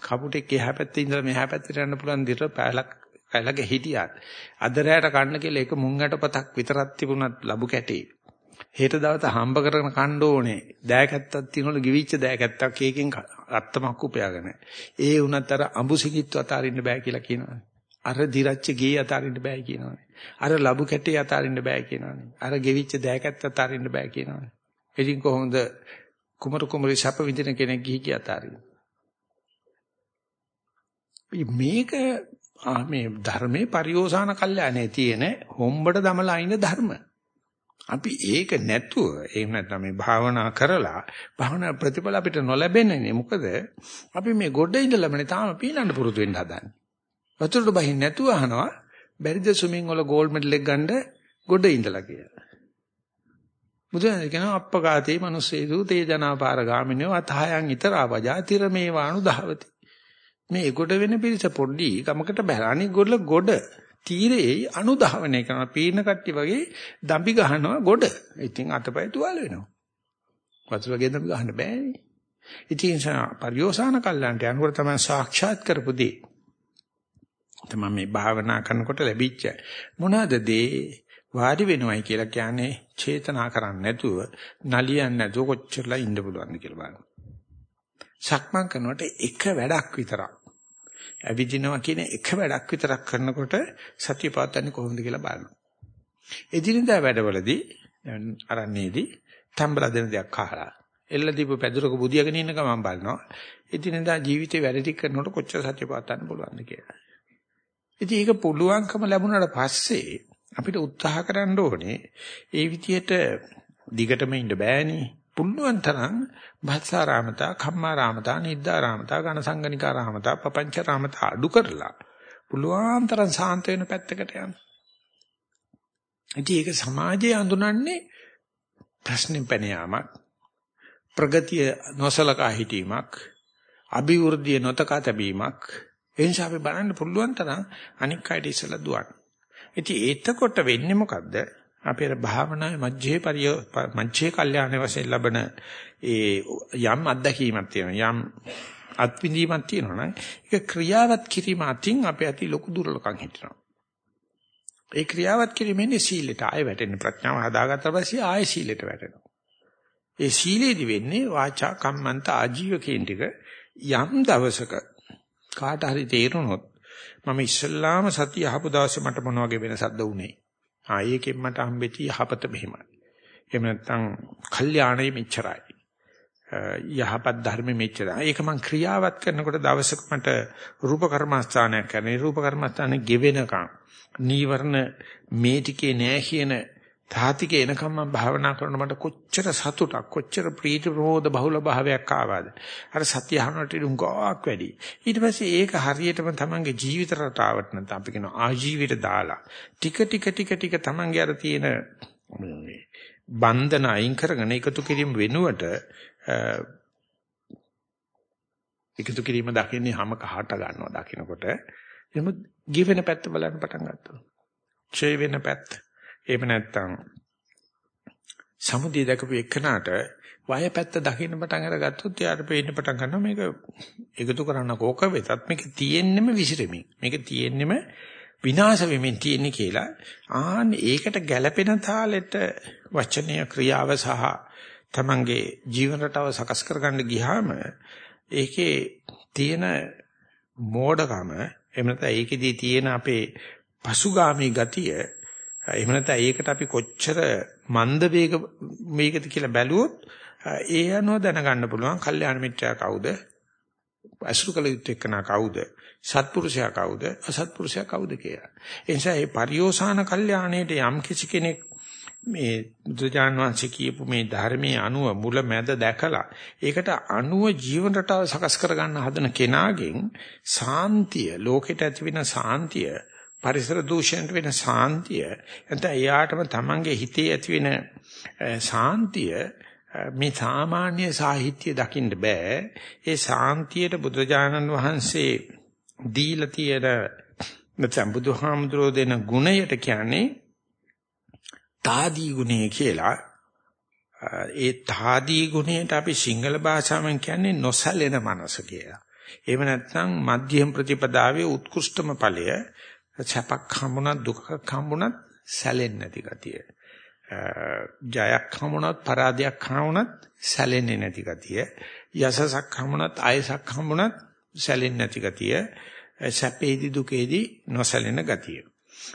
කපුටෙක් එහා පැත්තේ ඉඳලා මෙහා පැත්තට යන්න පුළුවන් දිර පැලක් පැලක හිටියත් අද රැයට කන්න කියලා එක මුංගට පතක් විතරක් තිබුණත් ලැබු කැටේ හෙට දවස හම්බ කරගෙන කන්න ඕනේ දෑකැත්තක් තියනවලු ගිවිච්ච දෑකැත්තක් ඒකෙන් අත්තමක් උපයාගෙන ඒ උනත් අර අඹු සිගිත්තු අතාරින්න බෑ කියලා කියනවා අර දිරච්ච ගේ අතාරින්න බෑ කියනවනේ. අර ලබු කැටේ අතාරින්න බෑ කියනවනේ. අර ගෙවිච්ච දෑකැත්ත අතාරින්න බෑ කියනවනේ. ඉතින් කොහොමද කුමරු කුමරි ශප විදින කෙනෙක් ගිහි කිය අතාරින්න? මේක මේ ධර්මයේ පරිෝසాన කල්යනේ තියෙන හොම්බට දමලා ඉන්න ධර්ම. අපි ඒක නැතුව එහෙම නැත්නම් මේ භාවනා කරලා භාවනා ප්‍රතිඵල අපිට නොලැබෙන්නේ මොකද අපි මේ ගොඩ ඉඳලාමනේ තාම පීනන්න පුරුදු වෙන්න හදන්නේ. වතුරට බහින්න නැතුව අහනවා බැරිද ස්විමින් වල ගෝල්ඩ් මෙඩල් එක ගන්න ගොඩ ඉඳලා කියලා. බුදුන් කියනවා අප්පකාතේ මිනිස්සේසු තේජනාපාර ගාමිනෝ අතහයන් ිතරාවජා තිර මේ වාණු දහවති. මේ ගොඩ වෙන පිරිස පොඩ්ඩි ගමකට බැලණි ගොඩ ගොඩ තීරේ අනුධාවනය කරන පීන කට්ටි වගේ දම්පි ගහනවා ගොඩ. ඉතින් අතපය තුවාල වෙනවා. වතුර වගේ දම්පි ගහන්න බෑනේ. ඉතින් පරිෝසాన කල්ලාන්ට යනකොට තමයි සාක්ෂාත් කරපු දේ. තමයි මේ භාවනා කරනකොට ලැබිච්ච මොනවාද දේ වාඩි වෙනවයි කියලා කියන්නේ චේතනා කරන්නේ නැතුව නලියන්නේ නැතුව කොච්චරලා ඉන්න පුළුවන්ද කියලා බලන්න. සක්මන් කරනකොට එක වැඩක් විතරක් ඇවිදිනවා කියන එක වැඩක් විතරක් කරනකොට සතිය පාත්තන්නේ කොහොමද කියලා බලනවා. එදිනෙදා වැඩවලදී අරන්නේදී තම්බලා දෙන දෙයක් අහලා එල්ල දීපු පැදුරක බුදියාගෙන ඉන්න ගමන් බලනවා. එදිනෙදා ජීවිතේ වැඩ ටික කරනකොට කොච්චර සතිය පාත්තන්න පුළුවන්ද කියලා. ඉතින් ඒක පුළුවන්කම ලැබුණාට පස්සේ අපිට උත්සාහ කරන්න ඕනේ ඒ විදියට දිගටම ඉන්න බෑනේ. පුළුවන් තරම් භස්සාරාමතා, කම්මාරාමතා, නිද්දාරාමතා, ඝනසංගනිකාරාමතා, පపంచරාමතා අඩු කරලා පුළුවන් තරම් සාන්ත වෙන පැත්තකට යන්න. ඉතින් ඒක සමාජයේ අඳුනන්නේ ප්‍රශ්නෙන් පැන යාමක්, ප්‍රගතිය නොසලකා හිටීමක්, අභිවෘද්ධිය නොතකා තැබීමක් ඒ නිසා අපි බලන්න පුළුවන් තරම් අනික් අයට ඉස්සලා දුවන්න. ඉතින් එතකොට වෙන්නේ මොකද්ද? අපේ භාවනාවේ මජ්ජේ පරිය මජ්ජේ කල්යාණ වශයෙන් ලබන ඒ යම් අත්දැකීමක් තියෙනවා යම් අත්විඳීමක් තියෙනවා නම් ඒක ක්‍රියාවත් කිරීම අතින් අපේ ඇති ලොකු දුර්ලභකම් හිටිනවා. ඒ ක්‍රියාවත් කිරීමෙන් සීලයට ආය වැටෙන ප්‍රඥාව හදාගත්තා පස්සේ ආය සීලයට වැටෙනවා. ඒ සීලේදි වෙන්නේ වාචා කම්මන්ත ආජීවකේන් ටික යම් දවසක කාට හරි තේරුනොත් මම ඉස්සල්ලාම සතිය අහපු දවසේ මට මොන වගේ වෙනසක්ද වුනේ. ආ ඒකෙන් මට හම්බෙච්ච යහපත මෙහෙමයි. එහෙම නැත්නම් කල්යාණය මෙච්චරයි. යහපත් ධර්ම මෙච්චරයි. ඒක මං ක්‍රියාවත් කරනකොට දවසක මට රූප කර්මස්ථානයක් කරන. රූප කර්මස්ථානේ ගෙවෙනකම් නීවරණ මේ ටිකේ නෑ කියන තාතික එනකම් මම භාවනා කරන මට කොච්චර සතුටක් කොච්චර ප්‍රීති ප්‍රමෝද බහුල භාවයක් ආවද? අර සත්‍ය අහනට උංගක් වැඩි. ඊට පස්සේ ඒක හරියටම තමන්ගේ ජීවිත රටාවට නැත්නම් අපි කියන ආජීවිත දාලා ටික ටික ටික ටික තමන්ගේ අර තියෙන බන්ධන අයින් කරගෙන එකතු කිරීම වෙනුවට එකතු කිරීම දකින්නේ හැම කහට ගන්නවා දකින්නකොට එහෙම ගිවෙන පැත්ත බලන්න පටන් ගත්තා. ඡය වෙන පැත්ත. එහෙම නැත්නම් සමුදිය දැකපු එකනට වය පැත්ත දකින්න පටන් අරගත්තොත් යාට පේන්න පටන් ගන්නවා මේක එකතු කරන්න කෝක වෙතත් මේක තියෙන්නෙම විසිරෙමින්. මේක තියෙන්නෙම විනාශ වෙමින් තියෙන්නේ කියලා ආන් ඒකට ගැළපෙන තාලෙට වචනීය ක්‍රියාව සහ තමන්ගේ ජීවන රටාව සකස් කරගන්න ගියාම ඒකේ තියෙන මෝඩකම එහෙම නැත්නම් ඒකෙදී තියෙන අපේ පසුගාමී ගතිය එහෙම නැත්නම් ඒකට අපි කොච්චර මන්ද වේග මේකද කියලා බැලුවොත් ඒ අනුව දැනගන්න පුළුවන් කල්යාණ මිත්‍යා කවුද? අසුරු කළ යුත්තේ කනා කවුද? සත්පුරුෂයා කවුද? අසත්පුරුෂයා කවුද කියලා. ඒ නිසා මේ පරිෝසాన කල්යාණයට යම් කිසි කෙනෙක් මේ බුදුජාන් වහන්සේ කියපු මේ ධර්මයේ අනුව මුල මැද දැකලා ඒකට අනුව ජීවන රටාව සකස් කරගන්න හදන කෙනාගෙන් සාන්තිය ලෝකෙට ඇති වෙන සාන්තිය පරිසර දූෂණයට වෙන සාන්තිය. නැත්නම් එයාටම තමන්ගේ හිතේ ඇති වෙන සාන්තිය මේ සාමාන්‍ය සාහිත්‍ය දකින්න බෑ. ඒ සාන්තියට බුදුජානන් වහන්සේ දීලා තියෙන නැත්නම් බුදුහාමුදුරෝ දෙන ගුණයට කියන්නේ තාදී ගුණය කියලා. ඒ තාදී ගුණයට අපි සිංහල භාෂාවෙන් කියන්නේ නොසැලෙන මනස කියලා. එහෙම නැත්නම් මධ්‍යම ප්‍රතිපදාවේ උත්කෘෂ්ඨම ඵලය සැපක් හම්බුණත් දුකක් හම්බුණත් සැලෙන්නේ නැති ගතිය. ජයක් හම්බුණත් පරාදයක් හම්බුණත් සැලෙන්නේ නැති ගතිය. යසසක් හම්බුණත් ආයසක් හම්බුණත් සැලෙන්නේ නැති ගතිය. සැපේදි දුකේදි නොසැලෙන ගතිය.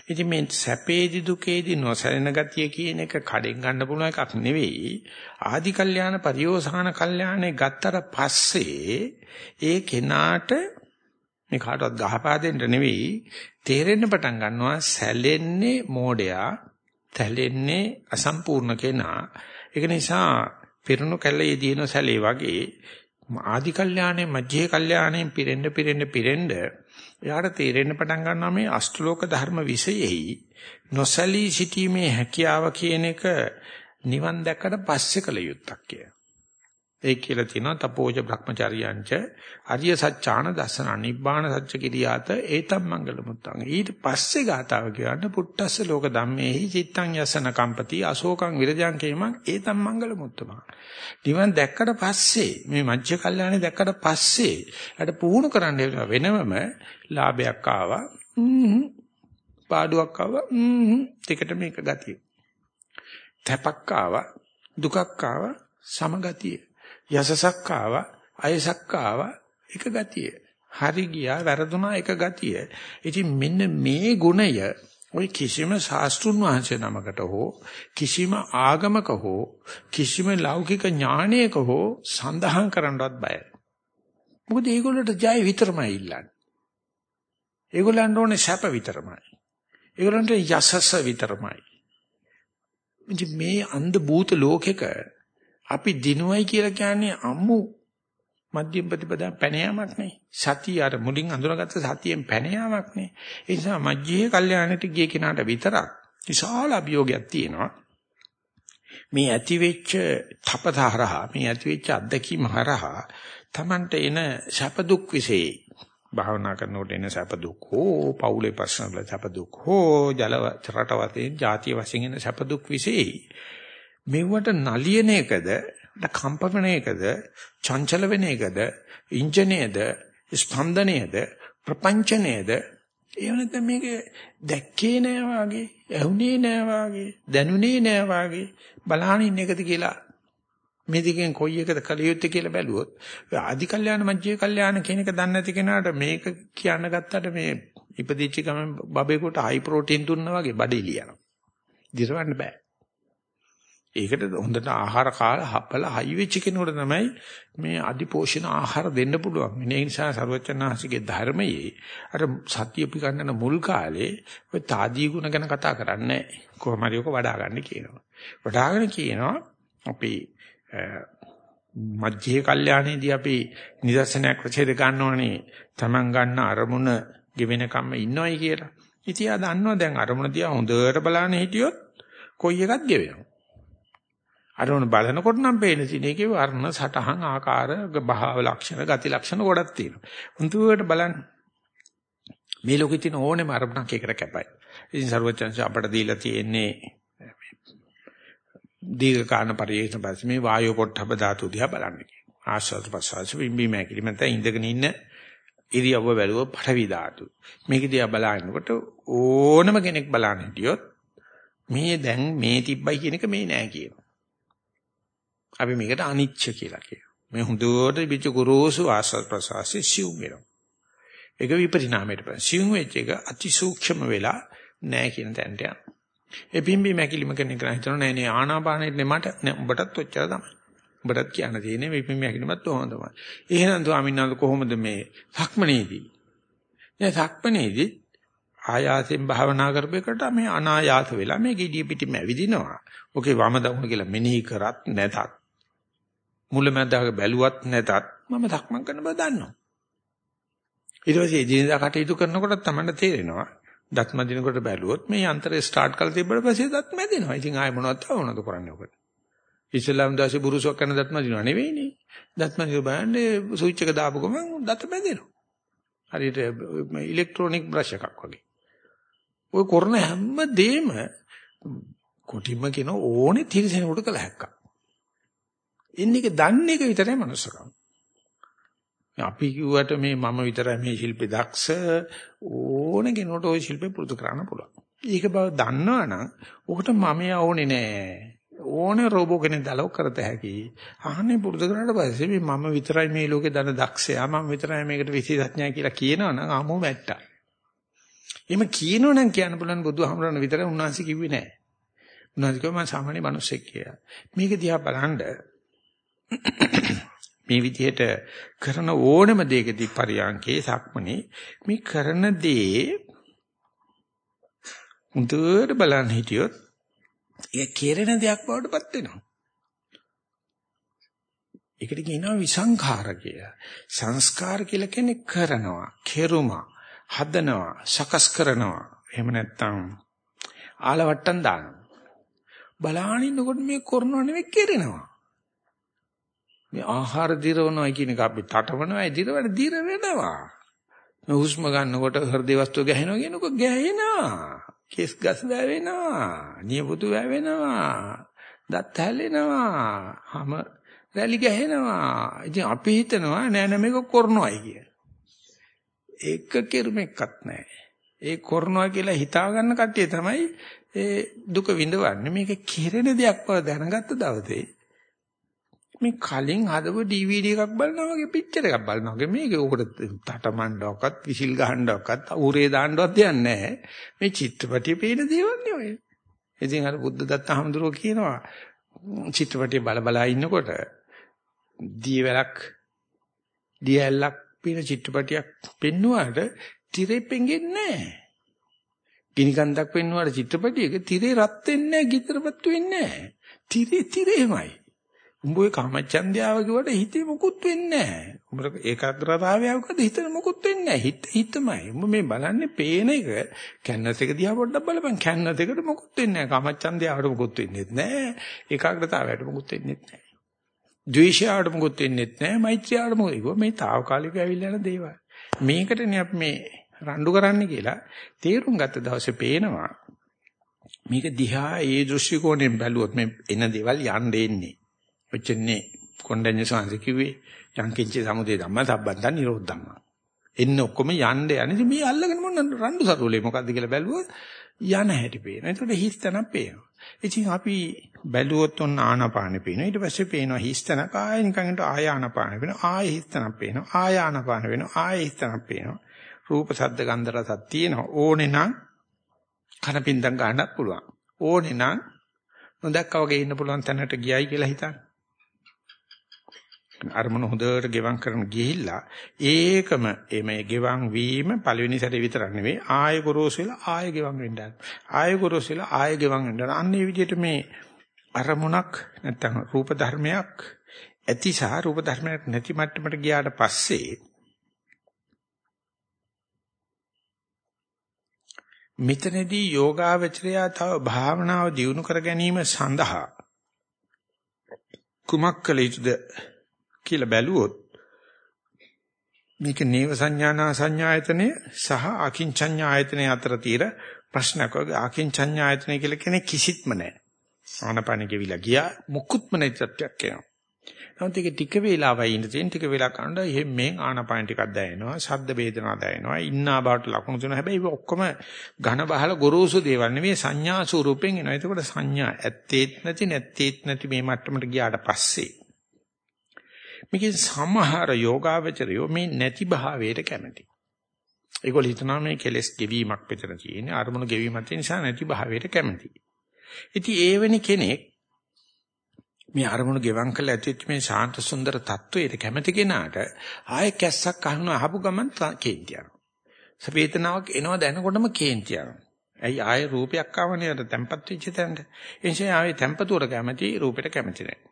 ඉතින් මේ සැපේදි දුකේදි නොසැලෙන ගතිය කියන එක කඩෙන් ගන්න පුළුවන් එකක් නෙවෙයි. ආදි කල්යාණ පරියෝසాన කල්යාණේ ගත්තට පස්සේ ඒ කෙනාට මේ කාටවත් ගහපා දෙන්න නෙවෙයි තේරෙන්න පටන් ගන්නවා සැලෙන්නේ මෝඩයා සැලෙන්නේ අසම්පූර්ණ කෙනා ඒක නිසා පිරුණු කැලේ දින සැලේ වගේ ආදි කල්යාණේ මධ්‍යේ කල්යාණේ පිරෙන්න පිරෙන්න පිරෙන්න එයාට තේරෙන්න පටන් ගන්නවා මේ අෂ්ටලෝක ධර්ම විශේෂෙහි නොසැලී සිටීමේ හැකියාව කියන එක නිවන් දැක්කට පස්සේ කළ යුත්තක් කියලා. ඒ කියලා තියෙනවා තපෝජ භ්‍රමචාරියංච අරිය සත්‍යාන දසන නිබ්බාන සත්‍ය කිරියාත ඒතම් මංගල මුත්තං ඊට පස්සේ ගාතාව කියන්න පුට්ටස්ස ලෝක ධම්මේහි චිත්තං යසන කම්පති අශෝකං විරජං කේමං ඒතම් මංගල මුත්තම නිවන් දැක්කට පස්සේ මේ මජ්ජ කල්යාණේ දැක්කට පස්සේ ඊට පුහුණු කරන්න වෙනවම ලාභයක් ආවා. පාඩුවක් ආවා. ටිකට මේක ගතිය. තැපක් ආවා. දුකක් ආවා. සමගතිය. යසසක් ආවා, අයසක් ආවා, එක ගතිය. හරි ගියා, වැරදුනා එක ගතිය. ඉතින් මෙන්න මේ ගුණය ওই කිසිම ශාස්ත්‍රුන් වහන්සේ නමකට හෝ කිසිම ආගමක හෝ කිසිම ලෞකික ඥානයක හෝ සඳහන් කරන්නවත් බයයි. මොකද ඒගොල්ලන්ට ජය විතරමයි ඉල්ලන්නේ. ඒගොල්ලන්ට ඕනේ සැප විතරමයි. ඒගොල්ලන්ට යසස විතරමයි. ඉතින් මේ අන්ධ භූත ලෝකෙක අපි දිනුවයි කියලා කියන්නේ අම්මු මධ්‍යම ප්‍රතිපදා පැනයාමක් නේ. සතිය අර මුලින් අඳුරගත්ත සතියෙන් පැනයාමක් නේ. ඒ නිසා මජ්ජේ කල්යාණයට ගිය කෙනාට විතරක් විශාල අභියෝගයක් තියෙනවා. මේ ඇතිවෙච්ච තපතරහා මේ ඇතිවෙච්ච අත්දැකීම හරහා Tamanට එන ශප දුක් විසේ භාවනා කරනකොට එන සැප දුක් හෝ පෞලේ ප්‍රශ්න වල සැප දුක් හෝ ජල රට වශයෙන් ಜಾතිය වශයෙන් එන සැප දුක් විශේෂයි. මෙවට නලියන එකද, කම්පන එකද, චංචල වෙන එකද, ඉන්ජිනේද, ස්පන්දනයේද, ප්‍රපංචනයේද එහෙම නැත්නම් මේක දැක්කේ නෑ වාගේ, ඇහුනේ නෑ වාගේ, දැනුනේ නෑ වාගේ බලහන් ඉන්න එකද කියලා මේ දෙකෙන් කොයි එකද කල යුත්තේ කියලා බැලුවොත් ආදි කල්යාණ මජ්ජේ කල්යාණ කියන එක දන්නේ නැති කෙනාට මේක කියන්න ගත්තට මේ ඉපදිච්ච ගමන් බබේකට හයි ප්‍රෝටීන් දුන්නා වගේ බඩේ ලියනවා. දිරවන්න බෑ. ඒකට හොඳට ආහාර කාලා හපලා හයි වෙච්ච කෙනෙකුට තමයි මේ අධිපෝෂණ ආහාර දෙන්න පුළුවන්. ඒ නිසා ਸਰවචනාහසිකේ ධර්මයේ අර සත්‍ය පිකන්නන මුල් කාලේ ඔය තාදී ගුණ ගැන කතා කරන්නේ කොහොම හරි ඔක වඩා ගන්න කියනවා. වඩාගෙන කියනවා අපි මධ්‍යේ කල්යාණේදී අපි නිදර්ශනයක් වශයෙන් ගන්න ඕනේ Taman ගන්න අරමුණ ගෙවෙන කම්ම ඉන්නවයි කියලා. ඉතියා දන්නවා දැන් අරමුණ දිහා හොඳට බලන්න හිටියොත් කොයි එකක් ගෙවෙනවා. අරමුණ බලනකොට නම් පේන තියෙන එකේ වර්ණ සටහන් ආකාර භාව ලක්ෂණ ගති ලක්ෂණ ගොඩක් තියෙනවා. හොඳට බලන්න. මේ ලෝකෙ තියෙන ඕනෙම අරමුණක් එකට කැපයි. ඉතින් ਸਰවචන්ස අපට දීලා තියෙන්නේ දීර්ඝ කාණ පරිේෂණ පස්සේ මේ වායෝ පොට්ටබ ධාතු දිහා බලන්න කියනවා. ආශ්වාස ප්‍රශ්වාස විම්බි මෑකිලි මත ඉඳගෙන ඉන්න ඉරියව්ව බැලුව පඨවි ධාතු. මේක දිහා බලනකොට ඕනම කෙනෙක් බලන්න හිටියොත් මේ දැන් මේ තිබ්බයි කියන එක මේ නෑ කියනවා. අපි මේකට අනිච්ච කියලා කියනවා. මේ හොඳට පිට ගොරෝසු ආස්වාද ප්‍රසවාසයේ සිව් වෙනවා. ඒක විපරිණාමයට පස්සේ සිව් වෙච්ච එක අතිසූක්ෂම වෙලා නෑ කියන තැනට යනවා. ඒ පිම්බි මැකිලිම කෙනෙක් හිතනවා නෑ නේ ආනාපානෙත් නේ මට නෑ උඹටත් ඔච්චර තමයි. උඹටත් කියන්න තියෙන්නේ මේ පිම්බි මැකිලිමත් ඔහොම තමයි. එහෙනම් ස්වාමීන් වහන්සේ කොහොමද මේ සක්මනේදී? දැන් සක්මනේදී ආයාසයෙන් භාවනා කරපේකට මේ අනායාස වෙලා මේ gediya පිටිම ඇවිදිනවා. ඔකේ වම දකුණ කියලා මෙනෙහි කරත් නැතත් මුලැමැදාක බැලුවත් නැතත් මම සක්මන් කරන බව දන්නවා. ඊට පස්සේ දිනදා කටයුතු කරනකොට තමයි තේරෙනවා දත් මදිනකොට බැලුවොත් මේ යන්ත්‍රය ස්ටාර්ට් කරලා තිබ්බට පස්සේ දත් මැදෙනවා. ඉතින් ආයෙ මොනවද තවනද කරන්නේ ඔකට? ඉස්ලාම් දාසේ බුරුසක් කරන දත් මදිනව නෙවෙයිනේ. දත් මදින බෑන්නේ ස්විච් එක දාපු ගමන් දත් මැදෙනවා. හරියට ඉලෙක්ට්‍රොනික බ්‍රෂ් එකක් වගේ. ඔය කරන හැම දෙෙම කොටිම කියන ඕනේ තිරසනෙකුට කළ හැක්කක්. එන්නේ එක දන්නේ එක විතරයි මනුස්සකම. අපි කිව්වට මේ මම විතරයි මේ ශිල්පේ දක්ෂ ඕන කෙනෙකුට ওই ශිල්පේ පුරුදු කරන්න පුළුවන්. ඒක බව දන්නවනම් ඔකට මම යවෝනේ නෑ. ඕනේ රෝබෝ කෙනෙක් දාලව කරත හැකි. අහන්නේ පුරුදු කරාට පස්සේ මේ මම විතරයි මේ ලෝකේ දන්න දක්ෂයා මම විතරයි මේකට විශේෂඥයා කියලා කියනවනම් අමෝ මැට්ටා. එහෙම කියනවනම් කියන්න පුළුවන් බුදුහාමරණ විතරයි උන්වහන්සේ කිව්වේ නෑ. උන්වහන්සේ කිව්වා මම සාමාන්‍ය මිනිස්සෙක් කියලා. මේක දිහා බලන්න මේ විදිහට කරන ඕනම දෙයකදී පරියන්කේ සක්මනේ මේ කරන දේ උන්ට බලන්න හිටියොත් ඒක කෙරෙන දෙයක් බවට පත් වෙනවා. ඒකට කියනවා විසංඛාර කියලා. සංස්කාර කියලා කියන්නේ කරනවා, කෙරුමා, හදනවා, සකස් කරනවා. එහෙම නැත්නම් ආලවට්ටම් දානවා. බලාගෙන ඉන්නකොට මේ කරනව නෙවෙයි කෙරෙනවා. මේ ආහාර දිරවනවා කියන එක අපි තටමනවා ඒ දිරවන දිර වෙනවා. මේ හුස්ම ගන්නකොට හෘද වස්තුව ගැහෙනවා කියනකොට ගැහෙනවා. කෙස් ගස් වැවෙනවා. නියපොතු වැවෙනවා. දත් හැලෙනවා. හැම රැලි ගැහෙනවා. ඉතින් අපි හිතනවා නෑ නෑ මේක කරනවායි කිය. ඒක කෙරුමක්වත් නෑ. ඒ කරනවා කියලා හිතා ගන්න කට්ටිය තමයි ඒ දුක විඳවන්නේ. මේක කෙරෙන දෙයක් බව දැනගත්ත දවසේ මේ කලින් හදපු DVD එකක් බලනවා වගේ පික්චර් එකක් බලනවා වගේ. මේක උකට තටමඬවක්වත් විසිල් ගහන්නවක්වත් උරේ දාන්නවත් දෙයක් නැහැ. මේ චිත්‍රපටිය පේන දේවල් නේ ඔය. ඉතින් අර බුද්ධ දත්ත හඳුරෝ කියනවා චිත්‍රපටිය බල බලා ඉන්නකොට දීවැලක් දියැලක් පින චිත්‍රපටියක් පෙන්නුවාට තිරේ පෙඟෙන්නේ නැහැ. ගිනිකන්දක් පෙන්නුවාට චිත්‍රපටියක තිරේ රත් වෙන්නේ නැහැ ගිතරපත්තු වෙන්නේ නැහැ. තිරේ තිරේමයි උඹ ඔය කාමච්ඡන්දියාව කිව්වට හිතේ මොකුත් වෙන්නේ නැහැ. උඹට ඒකාග්‍රතාවයකද හිතේ මොකුත් වෙන්නේ නැහැ. හිත හිතමයි. උඹ මේ බලන්නේ පේන එක කැන්වස් එක දිහා පොඩ්ඩක් බලපන්. කැන්වස් එකට මොකුත් වෙන්නේ නැහැ. කාමච්ඡන්දියාවට මොකුත් වෙන්නේ නැහැ. ඒකාග්‍රතාවයට මොකුත් වෙන්නේ නැහැ. ද්වේෂයට මොකුත් වෙන්නේ නැහැ. මෛත්‍රියට මොකුත්. මේ తాවකාලික ඇවිල්ලා යන දේවල්. මේකටනේ අපි මේ රණ්ඩු කරන්න කියලා තේරුම් ගත්ත දවසේ පේනවා මේක දිහා ඒ දෘෂ්ටි කෝණයෙන් බැලුවොත් මේ එන දේවල් යන්න එන්නේ. ඔච්චන්නේ කොණ්ඩඤ්ඤ සංසි කිව්වේ යංකින්ච සමුදේ ධම්ම සම්බන්ධ නිරෝධ ධම්ම. එන්න ඔක්කොම යන්න යන්නේ මේ අල්ලගෙන මොන රණ්ඩු සරුවලේ මොකද්ද කියලා බැලුවොත් යන හැටි පේනවා. ඒකට හිස්තනක් පේනවා. ඉතින් අපි බැලුවොත් ඔන්න ආනාපානෙ පේනවා. ඊට පස්සේ පේනවා හිස්තනක් ආයෙ නිකන් හිට ආය ආනාපානෙ වෙනවා. ආයෙ හිස්තනක් පේනවා. ආය ආනාපාන වෙනවා. ආයෙ හිස්තනක් පේනවා. රූප ශබ්ද ගන්ධ රසක් තියෙනවා. ඕනේ නම් කනපින්දම් ගන්නත් පුළුවන්. ඕනේ නම් නොදැක්කා වගේ ඉන්න පුළුවන් තැනට ගියයි කියලා හිතන්න. අරමුණ හොඳට ගෙවම් කරන ගිහිල්ලා ඒකම මේ ගෙවම් වීම පළවෙනි සැරේ විතරක් නෙවෙයි ආයෙ ගොරෝසු වෙලා ආයෙ ගෙවම් වෙන්න ආයෙ ගොරෝසු වෙලා ආයෙ ගෙවම් වෙන්න අන්නේ විදිහට මේ අරමුණක් නැත්තම් රූප ධර්මයක් ඇති සහ රූප ධර්මයක් නැති මට්ටමට ගියාට පස්සේ මෙතනදී යෝගාවචරය තව භාවනාව දියුණු කර ගැනීම සඳහා කුමක් කළ යුතුද? කියලා බැලුවොත් මේක නේව සංඥානා සංඥායතනය සහ අකින්චඤ්ඤායතනය අතර තියෙන ප්‍රශ්නයක් වගේ අකින්චඤ්ඤායතනය කියලා කියන්නේ කිසිත්ම නැහැ. ආනපන ගෙවිලා ගියා මුකුත්ම නැති තත්ත්වයක් එනවා. නමුත් ඒක ටික වේලාවයි ඉඳ තියෙන ටික වෙලා කරනකොට එහෙම මේ ආනපන ටිකක් දැනෙනවා, ශබ්ද වේදනා දැනෙනවා, ඉන්නා බවට ලකුණු දෙනවා. හැබැයි ඒක ඔක්කොම ඝන බහල ගොරෝසු දේවල් නෙවෙයි සංඥා ස්වරූපෙන් එනවා. එතකොට සංඥා ඇත්තේත් නැති නැත්තේත් නැති මේ මට්ටමට ගියාට පස්සේ මේකේ සමහර යෝගාවචරයෝ මේ නැති භාවයට කැමති. ඒගොල්ලෝ හිතනවා මේ කෙලස් ගෙවීමක් පිටර තියෙන්නේ අරමුණු ගෙවීමක් තියෙන නිසා නැති භාවයට කැමති. ඉතින් ඒ වෙනි කෙනෙක් මේ අරමුණු ගෙවම් කළ ඇතිවෙච්ච මේ ශාන්ත සුන්දර තත්වයට කැමති කෙනාට ආයෙ කැස්සක් අහනවා අහපු ගමන් කේන්ති යනවා. සපේතනාවක් එනවා දැනකොටම කේන්ති යනවා. ඇයි ආයෙ රූපයක් ආවනේ අර තැම්පත් වෙච්ච තැනට. ඒ නිසා ආයෙ තැම්පතුවට කැමති රූපෙට කැමති නැහැ.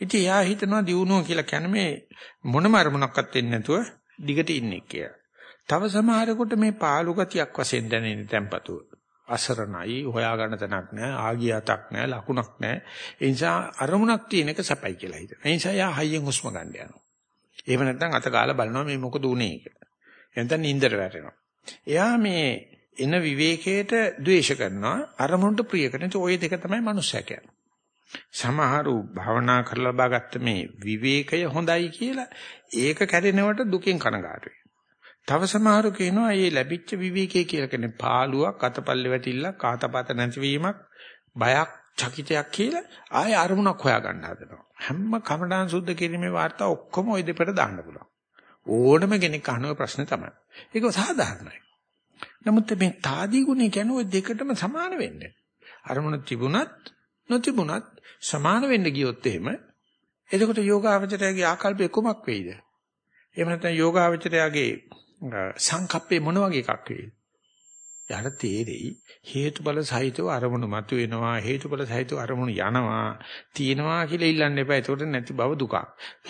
ඉතින් එයා හිතනවා දියුණුව කියලා කියන්නේ මේ මොනම අරමුණක්වත් වෙන්නේ නැතුව දිගට ඉන්නේ කියලා. තව සමහරෙකුට මේ පාළු ගතියක් වශයෙන් දැනෙන තැම්පතුව. අසරණයි හොයාගන්න තැනක් නැහැ ආගියතක් නැහැ ලකුණක් නැහැ ඒ නිසා අරමුණක් තියෙන එක සැපයි කියලා හිතනවා. ඒ නිසා යා හයියෙන් හුස්ම ගන්න යනවා. එහෙම නැත්නම් අත ගාලා බලනවා මේ මොකද උනේ කියලා. එතන නින්දට වැටෙනවා. එයා මේ එන විවේකයට ද්වේෂ කරනවා අරමුණට ප්‍රිය කරන ඔය දෙක තමයි මනුස්සයා කියන්නේ. සමහරු භවනා කරලා ලබාගත්ත මේ විවේකය හොඳයි කියලා ඒක කැඩෙනවට දුකෙන් කනගාටුයි. තව සමහරු කියනවා මේ ලැබිච්ච විවේකය කියලා කියන්නේ පාළුවක් අතපල්ලේ වැටිල්ලක් කාතපත නැතිවීමක් බයක් චකිතයක් කියලා ආයෙ අරමුණක් හොයාගන්න හදනවා. හැම කමඩාන් සුද්ධ කිරීමේ වාර්තා ඔක්කොම ওই දෙපට දාන්න පුළුවන්. ඕනම කෙනෙක් අහන ප්‍රශ්නේ තමයි. ඒක සාධාරණයි. නමුත් මේ තාදී ගුණය කියන්නේ ওই දෙකටම සමාන වෙන්නේ. අරමුණ තිබුණත් නොතිබුණත් සමාන වෙන්න ගියොත් එහෙම එතකොට යෝගාවචරයාගේ ආකල්පය කොමක් වෙයිද? එහෙම නැත්නම් යෝගාවචරයාගේ සංකප්පේ මොන වගේ එකක් වෙයිද? යාට තේරෙයි හේතුඵල සහිතව අරමුණු මතුවෙනවා හේතුඵල සහිතව අරමුණු යනවා තියෙනවා කියලා ඉල්ලන්න එපා. ඒකට නැති බව දුකක්.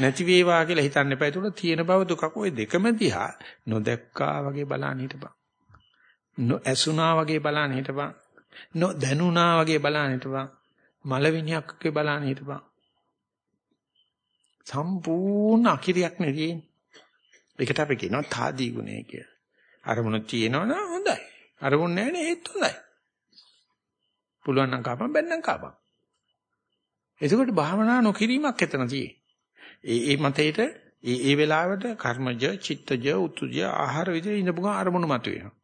නැති වේවා කියලා හිතන්න එපා. ඒකට තියෙන බව දුකක්. ওই දෙකම දිහා නොදැක්කා වගේ බලන්න හිටපන්. නොඇසුනා වගේ බලන්න හිටපන්. නොදැනුණා වගේ බලන්න හිටපන්. මලවිනියක්ගේ බලන්න හිටපන්. සම්පූර්ණ අකිරියක් නෙදී. ඒකට අපි කියනවා තාදී ගුණය කියලා. අරමුණ තියෙනවනම් හොඳයි. අරමුණ නැහැ නේ ඒත් හොඳයි. පුළුවන් නම් කපන් බැන්නම් කපන්. එතකොට භාවනා නොකිරීමක් එතන තියෙන්නේ. ඒ ඒ මතේට ඒ ඒ වෙලාවට කර්මජ, චිත්තජ, උතුජ ආහාර විදිහේ ඉඳපු ගමන් අරමුණු මතුවෙනවා.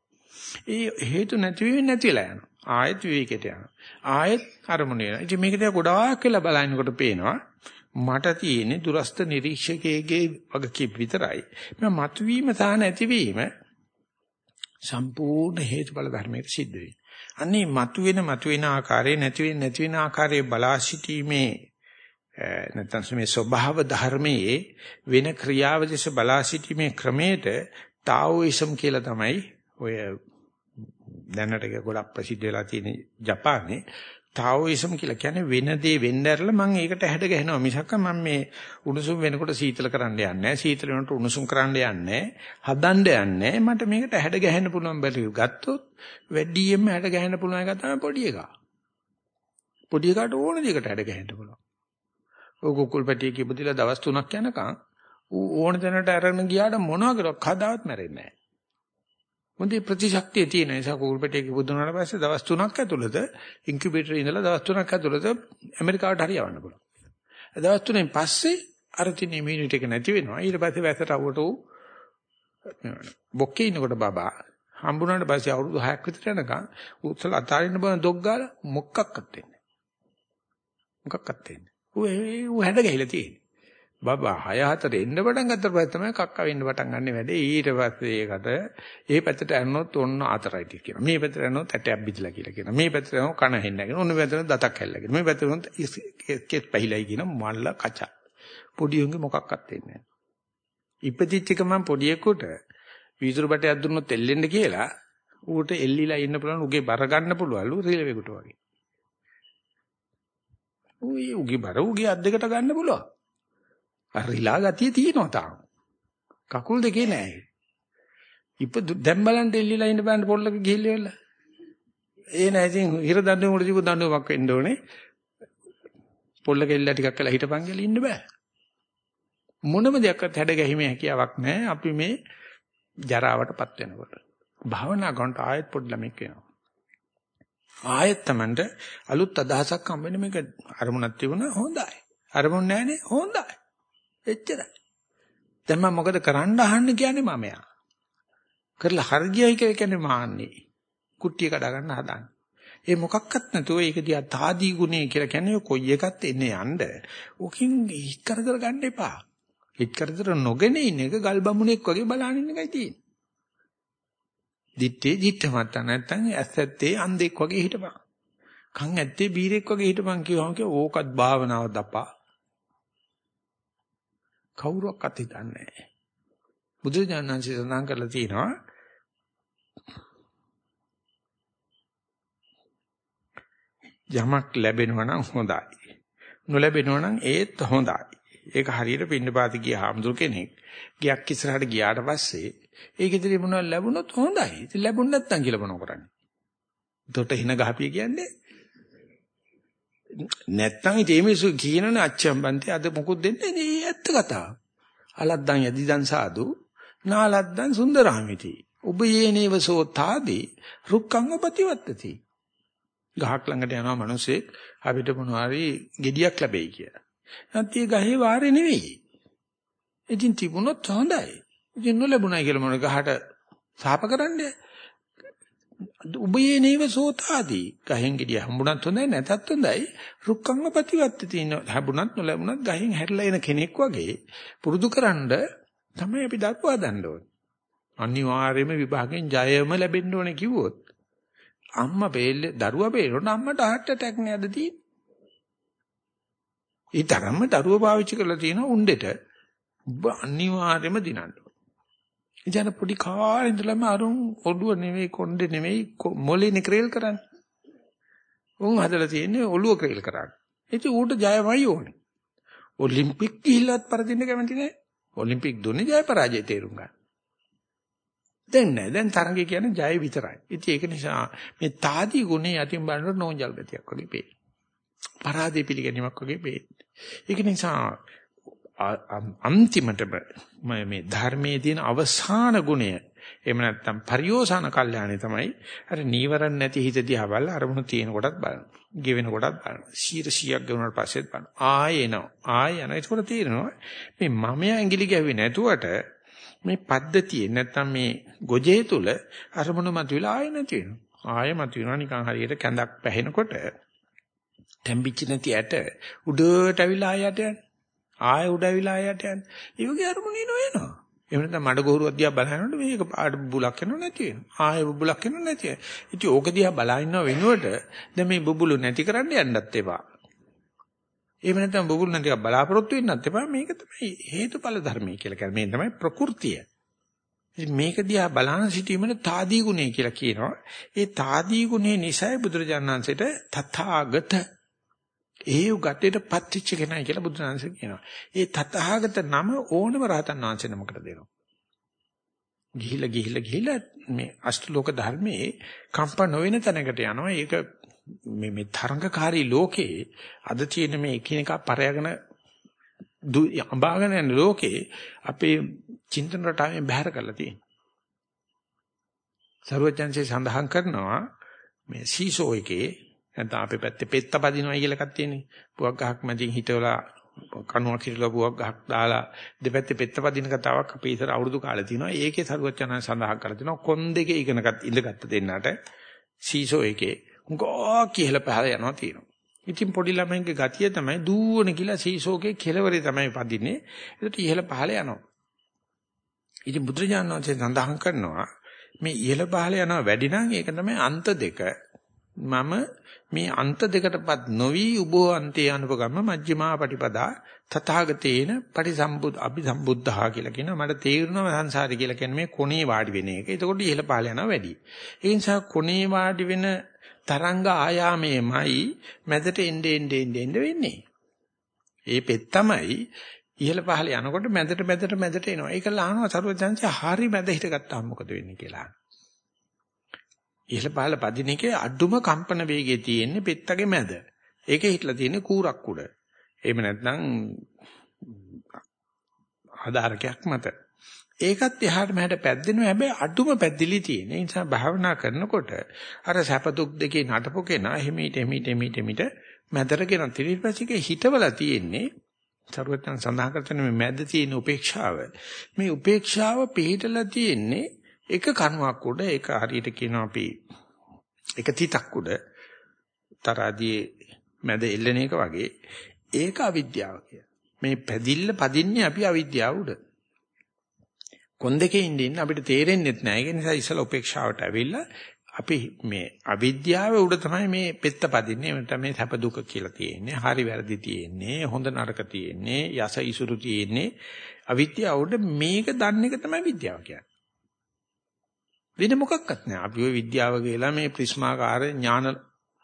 ඒ හේතු නැති වෙන්නේ නැතිලා යනවා. ආයෙත් විවේකයට යනවා. ආයෙත් අරමුණ එනවා. ඉතින් මේක දිහා ගොඩාක් වෙලා බලනකොට පේනවා මට තියෙන්නේ දුරස්ත නිරීක්ෂකයේගේ වගකීම් විතරයි. මම මතුවීම සහ නැතිවීම සම්පූර්ණ හේතුඵල ධර්මයකට සිද්ධ වෙයි. අන්නේ මතුවෙන මතුවෙන ආකාරයේ නැති වෙන නැති වෙන ආකාරයේ බලා සිටීමේ නැත්නම් මේ ස්වභාව ධර්මයේ වෙන ක්‍රියාවදේශ බලා සිටීමේ ක්‍රමයට තාઓයිසම් කියලා තමයි ඔය දැනට ගොඩක් ප්‍රසිද්ධ වෙලා තියෙන ජපානයේ තාઓයිසම් කියලා කියන්නේ වෙන දේ වෙන්න ඇරලා මම ඒකට හැඩ ගහනවා. මිසක් මම මේ උණුසුම් වෙනකොට සීතල කරන්න යන්නේ නැහැ. සීතල වෙනකොට උණුසුම් කරන්න යන්නේ හදන්න යන්නේ මට මේකට හැඩ ගහන්න පුළුවන් බැරි ගත්තොත් වැඩියෙන්ම හැඩ ගහන්න පුළුවන් එක තමයි පොඩි එකා. පොඩි එකාට ඕන දෙයකට හැඩ ගහන්න පුළුවන්. ඔය කුකුල් පැටිය කිපදිලා දවස් 3ක් යනකම් ඌ ඕන තැනට අරගෙන ගියාට මොනවා කරක් කදාවත් මැරෙන්නේ නැහැ. මොන්දේ ප්‍රතිශක්තිය තියෙන නිසා කූල්පටේ කිව්වුනාට පස්සේ දවස් 3ක් ඇතුළත ඉන්කියුබේටරේ ඉඳලා දවස් 3ක් ඇතුළත ඇමරිකාවට හරි යවන්න පුළුවන්. දවස් 3න් පස්සේ අර තියෙන ඉමුනිටි එක නැති වෙනවා. ඊට පස්සේ වැසට අවුට ඌ බොක්කේ ඉන්නකොට බබා හම්බුනාට පස්සේ අවුරුදු 6ක් විතර යනකම් උත්සල අතාරින්න බන දොක් ගාලා මොකක්වත් වෙන්නේ නැහැ. මොකක්වත් වෙන්නේ. ඌ ඌ හැඩ ගහලා තියෙන්නේ. බබා 6 4 එන්න පටන් ගත්තට පස්සේ තමයි කක්ක වෙන්න පටන් ගන්න වැඩේ. ඊට පස්සේ ඒකට ඒ පැත්තට යනොත් ඔන්න ආතරයිටිස් කියනවා. මේ පැත්තට යනොත් ඇටයක් බිදලා කියලා කියනවා. මේ පැත්තට යනොත් කන හෙන්න කියනවා. ඔන්න පැත්තට දතක් හැල්ලා කියනවා. මේ පැත්තට යනොත් කෙස් පැහිලයි කියන මල්ල කචා. පොඩි උන්ගේ මොකක්වත් වෙන්නේ නැහැ. ඉපදිච්ච ගමන් පොඩියෙකුට වීදුරු බටයක් දුන්නොත් එල්ලෙන්න කියලා ඌට එල්ලිලා ඉන්න පුළුවන් උගේ බර ගන්න පුළුවන්ලු රිලෙවෙකුට වගේ. ඌ උගේ බර උගේ අත් දෙකට ගන්න පුළුවන්. අර රිලා ගතිය තියෙනවා තාම. කකුල් දෙකේ නෑ. ඉප දැන් බලන්න එල්ලිලා ඉන්න බෑන පොල්ලක ගිහිල්ලා ඒ නෑ ඉතින් හිර දඬුවම උඩ තිබු දඬුවමක් වෙන්න ඕනේ. පොල්ලක එල්ලලා ටිකක් කළා හිටපන් කියලා ඉන්න බෑ. මොනම දෙයක්වත් හැඩ ගැහිමේ හැකියාවක් නැහැ. අපි මේ ජරාවටපත් වෙනකොට. භාවනා කරනට ආයෙත් පොඩි ළමෙක් වෙනවා. ආයෙත් Tamanට අලුත් අදහසක් හම්බ වෙන මේක අරමුණක් තිබුණා හොඳයි. අරමුණ නැහැනේ හොඳයි. එච්චරයි. දැන් මම මොකද කරන්න අහන්නේ කියන්නේ මමයා. කරලා හර්ගියයි කියලා කියන්නේ මාන්නේ. කුට්ටිය කඩා ගන්න හදාන්නේ. ඒ මොකක්වත් නැතුව ඒක දිහා තාදී ගුණය කියලා කියන්නේ කොයි එකත් එන්නේ යන්න. ඕකින් හිත කරදර ගන්න එපා. හිත කරදර නොගෙන ඉන්න එක ගල් බමුණෙක් වගේ බලන ඉන්න එකයි තියෙන්නේ. දිත්තේ දිත්තමත් නැත්තම් ඇස්සැත්තේ අන්දෙක් වගේ හිටපන්. කන් ඇත්තේ බීරෙක් වගේ හිටපන් කියවම කිය ඕකත් භාවනාව දපා. කවුරක්වත් හිතන්නේ නැහැ. බුදුජානන්සේ සඳහන් කරලා තියෙනවා යමක් ලැබෙනවා නම් හොඳයි. නොලැබෙනවා නම් ඒත් හොඳයි. ඒක හරියට පින්නපාති ගිය හාමුදුර කෙනෙක් ගියක් ඉස්සරහට ගියාට පස්සේ ඒක ඉතින් මොනවද ලැබුණොත් හොඳයි. ඉතින් ලැබුණ නැත්නම් කියලා මොනව කරන්නේ? දොට හින ගහපිය කියන්නේ නැත්තම් ඉතින් මේ කියනනේ අච්චම්බන්තේ අද මොකුත් දෙන්නේ නේ ඇත්ත කතාව. අලද්දන් යදිදන් සාදු නාලද්දන් සුන්දරාමිති. ඔබ යේනේව සෝතාදී රුක්කං උපතිවත්තති. ගහක් ළඟට යනවා මිනිස්සෙක් අපිට මොනවාරි gediyak ලැබෙයි කියලා. නැත්නම් ගහේ වාරේ නෙවෙයි. ඉතින් තිබුණොත් හොඳයි. ඉතින් නොලැබුණයි කියලා මොන ගහට සාප කරන්නේ? උබයේ නේව සෝතාදී. ගහෙන් ගෙඩිය හම්බුණත් හොඳයි නැතත් හොඳයි. රුක්කංග ප්‍රතිවත්ති තියෙන හැබුණත් නොලැබුණත් ගහෙන් හැරිලා එන කෙනෙක් වගේ පුරුදුකරනද තමයි අපි දක්වා දන්න ඕනේ. අනිවාර්යයෙන්ම විභාගයෙන් ජයම ලැබෙන්න ඕනේ කිව්වොත්. අම්මා බේල්ල දරුවා බේරනොත් අම්මට heart attack නේද තියෙන්නේ. ඒ තරම්ම දරුවා පාවිච්චි කරලා තියෙන උණ්ඩෙට ඔබ අනිවාර්යයෙන්ම දිනන්න ඉතින් පොඩි කාලේ ඉඳලම අරුන් ඔළුව නෙවෙයි කොණ්ඩේ නෙවෙයි මොලේ ක්‍රේල් කරන්නේ. උන් හදලා තියෙන්නේ ඔළුව ක්‍රේල් කරන්නේ. ඉතින් ඌට ජයමයි ඕනේ. ඔලිම්පික් ගිහිල්ලත් පරදින්න කැමති නෑ. ඔලිම්පික් දුන්නේ ජය පරාජය තේරුම් ගන්න. දැන් නෑ. දැන් තරඟය කියන්නේ ජය විතරයි. ඉතින් ඒක නිසා මේ තාදී ගුණේ යටින් බලනකොට නෝන්ජල් ගතියක් වගේ පේනවා. පරාදේ පිළිගැනීමක් වගේ පේනවා. ඒක නිසා අන්තිමටම මේ ධර්මයේ තියෙන අවසාන ගුණය එහෙම නැත්නම් පරියෝසాన කල්යාණය තමයි අර නීවරණ නැති හිත දිහා බලලා අරමුණු තියෙන කොටත් බලනවා. ගෙවෙන කොටත් බලනවා. 100ක් ගෙවුනට පස්සෙත් බලනවා. ආයෙ එනවා. ආයෙ යනවා. ඒකෝට තේරෙනවා මේ මමයා ඇඟිලි ගැහුවේ නැතුවට මේ පද්ධතිය නැත්නම් මේ ගොජේ තුල අරමුණු මතුවලා ආයෙ නැති වෙනවා. ආයෙ මතුවෙනවා නිකන් හරියට කැඳක් පැහෙනකොට තැම්බිච්ච නැති ඇට උඩට ඇවිල්ලා ආයෙට යනවා. ආය උඩවිලා යට යන්නේ. ඒ වගේ අරමුණේ නොයනවා. එහෙම නැත්නම් මඩ ගොහරුවක් දිහා බලනකොට මේක පාට බුබුලක් වෙනව නැති වෙනවා. ආය බුබුලක් වෙනව නැති වෙනවා. ඉතින් ඕක දිහා බලා ඉන්නව වෙනුවට දැන් මේ බුබුලු නැති කරන්න යන්නත් එපා. එහෙම නැත්නම් බුබුලු නැතිව බලාපොරොත්තු වෙන්නත් එපා. මේක තමයි හේතුඵල ධර්මය කියලා කියන්නේ. මේ තමයි ප්‍රകൃතිය. මේක දිහා බලන සිටීමන තාදී ගුණය කියලා කියනවා. ඒ තාදී ගුණේ නිසයි බුදුරජාණන් වහන්සේට තථාගත ඒ උගතේට පත්‍ච්ච කෙනයි කියලා බුදුරජාණන්සේ කියනවා. ඒ තථාගත නම ඕනම රහතන් වහන්සේ නමකට දෙනවා. ගිහිලා ගිහිලා ගිහිලා මේ අෂ්ටලෝක ධර්මයේ කම්ප නොවන තැනකට යනවා. ඒක මේ මේ තරංගකාරී ලෝකේ අද තියෙන මේ එකිනෙකා පරයගෙන අඹාගෙන යන ලෝකේ අපේ චින්තන රටාවෙන් බැහැර කරලා තියෙනවා. සර්වඥාන්සේ සඳහන් කරනවා මේ සීසෝ එකේ නැත්නම් අපේ පැත්තේ පෙත්ත පදිනවා කියලා එකක් තියෙනේ. පුවක් ගහක් මැදින් හිටවලා කණුවක් හිටලා පුවක් ගහක් දාලා දෙපැත්තේ පෙත්ත පදින කතාවක් අපේ ඉතර අවුරුදු කාලේ තියෙනවා. ඒකේ සර්වඥාන් සඳහන් කරලා තියෙනවා කොන් දෙකේ ඉගෙනගත් ඉඳගත්ත දෙන්නට සීසෝ එකේ ගෝ කියලා පහල යනවා තියෙනවා. ඉතින් පොඩි ළමයින්ගේ ගතිය තමයි දූවන කියලා සීසෝකේ කෙලවරේ තමයි පදින්නේ. ඒකට ඉහළ පහළ යනවා. ඉතින් බුදුරජාණන් වහන්සේ සඳහන් කරනවා මේ ඉහළ පහළ යනවා වැඩි නම් ඒක තමයි අන්ත දෙක. මම මේ අන්ත දෙකටපත් නොවි උබෝ අන්තේ අනුපගම මජ්ක්‍ධිමා පටිපදා තථාගතේන පටිසම්බුද් අභිසම්බුද්ධහා කියලා කියනවා මට තේරුණා සංසාරي කියලා කියන්නේ මේ කොනේ වාඩි වෙන එක. එතකොට ඉහළ පහළ යනවා වැඩි. ඒ නිසා කොනේ වාඩි වෙන තරංග ආයාමයේමයි මැදට එන්නේ එන්නේ එන්නේ වෙන්නේ. ඒ පෙත් තමයි ඉහළ පහළ යනකොට මැදට මැදට මැදට එනවා. ඒක ලහනවා සරුවචන්සි හරි මැද හිටගත්තාම මොකද වෙන්නේ කියලා. ඉහළ පහළ පදින එකේ අඩුම කම්පන වේගය තියෙන්නේ පෙත්තගේ මැද. ඒකේ හිටලා තියෙන්නේ කූරක් උඩ. එහෙම නැත්නම් ආධාරකයක් මත. ඒකත් එහාට මෙහාට පැද්දෙනවා හැබැයි අඩුම පැද්දිලි තියෙන. ඒ නිසා භාවනා කරනකොට අර සැප දුක් දෙකේ නටපු කෙනා හිමීට හිමීට හිමීට හිමීට මැදරගෙන ඊට පස්සේ හිතවලා තියෙන්නේ සරුවත්යන් සඳහන් කරන මේ මැද තියෙන උපේක්ෂාව. මේ උපේක්ෂාව පිළිටලා තියෙන්නේ එක කණුවක් උඩ ඒක හරියට කියනවා අපි එක තිතක් උඩ තරාදී මැද එල්ලෙන එක වගේ ඒක අවිද්‍යාව කිය. මේ පැදිල්ල පදින්නේ අපි අවිද්‍යාව උඩ. කොන් දෙකේ ඉඳින්න අපිට තේරෙන්නේ නැහැ. ඒ නිසා ඉස්සලා උපේක්ෂාවට ඇවිල්ලා අපි මේ අවිද්‍යාව උඩ තමයි මේ පෙත්ත පදින්නේ. එතන මේ සැප දුක කියලා තියෙන්නේ. හරි වැරදි තියෙන්නේ. හොඳ නරක තියෙන්නේ. යස ඉසුරු තියෙන්නේ. අවිද්‍යාව උඩ මේක දන්න එක තමයි විද්‍යාව කියන්නේ. වෙන මොකක්වත් නැහැ. අපි ওই විද්‍යාව කියලා මේ ප්‍රිස්මාකාර ඥාන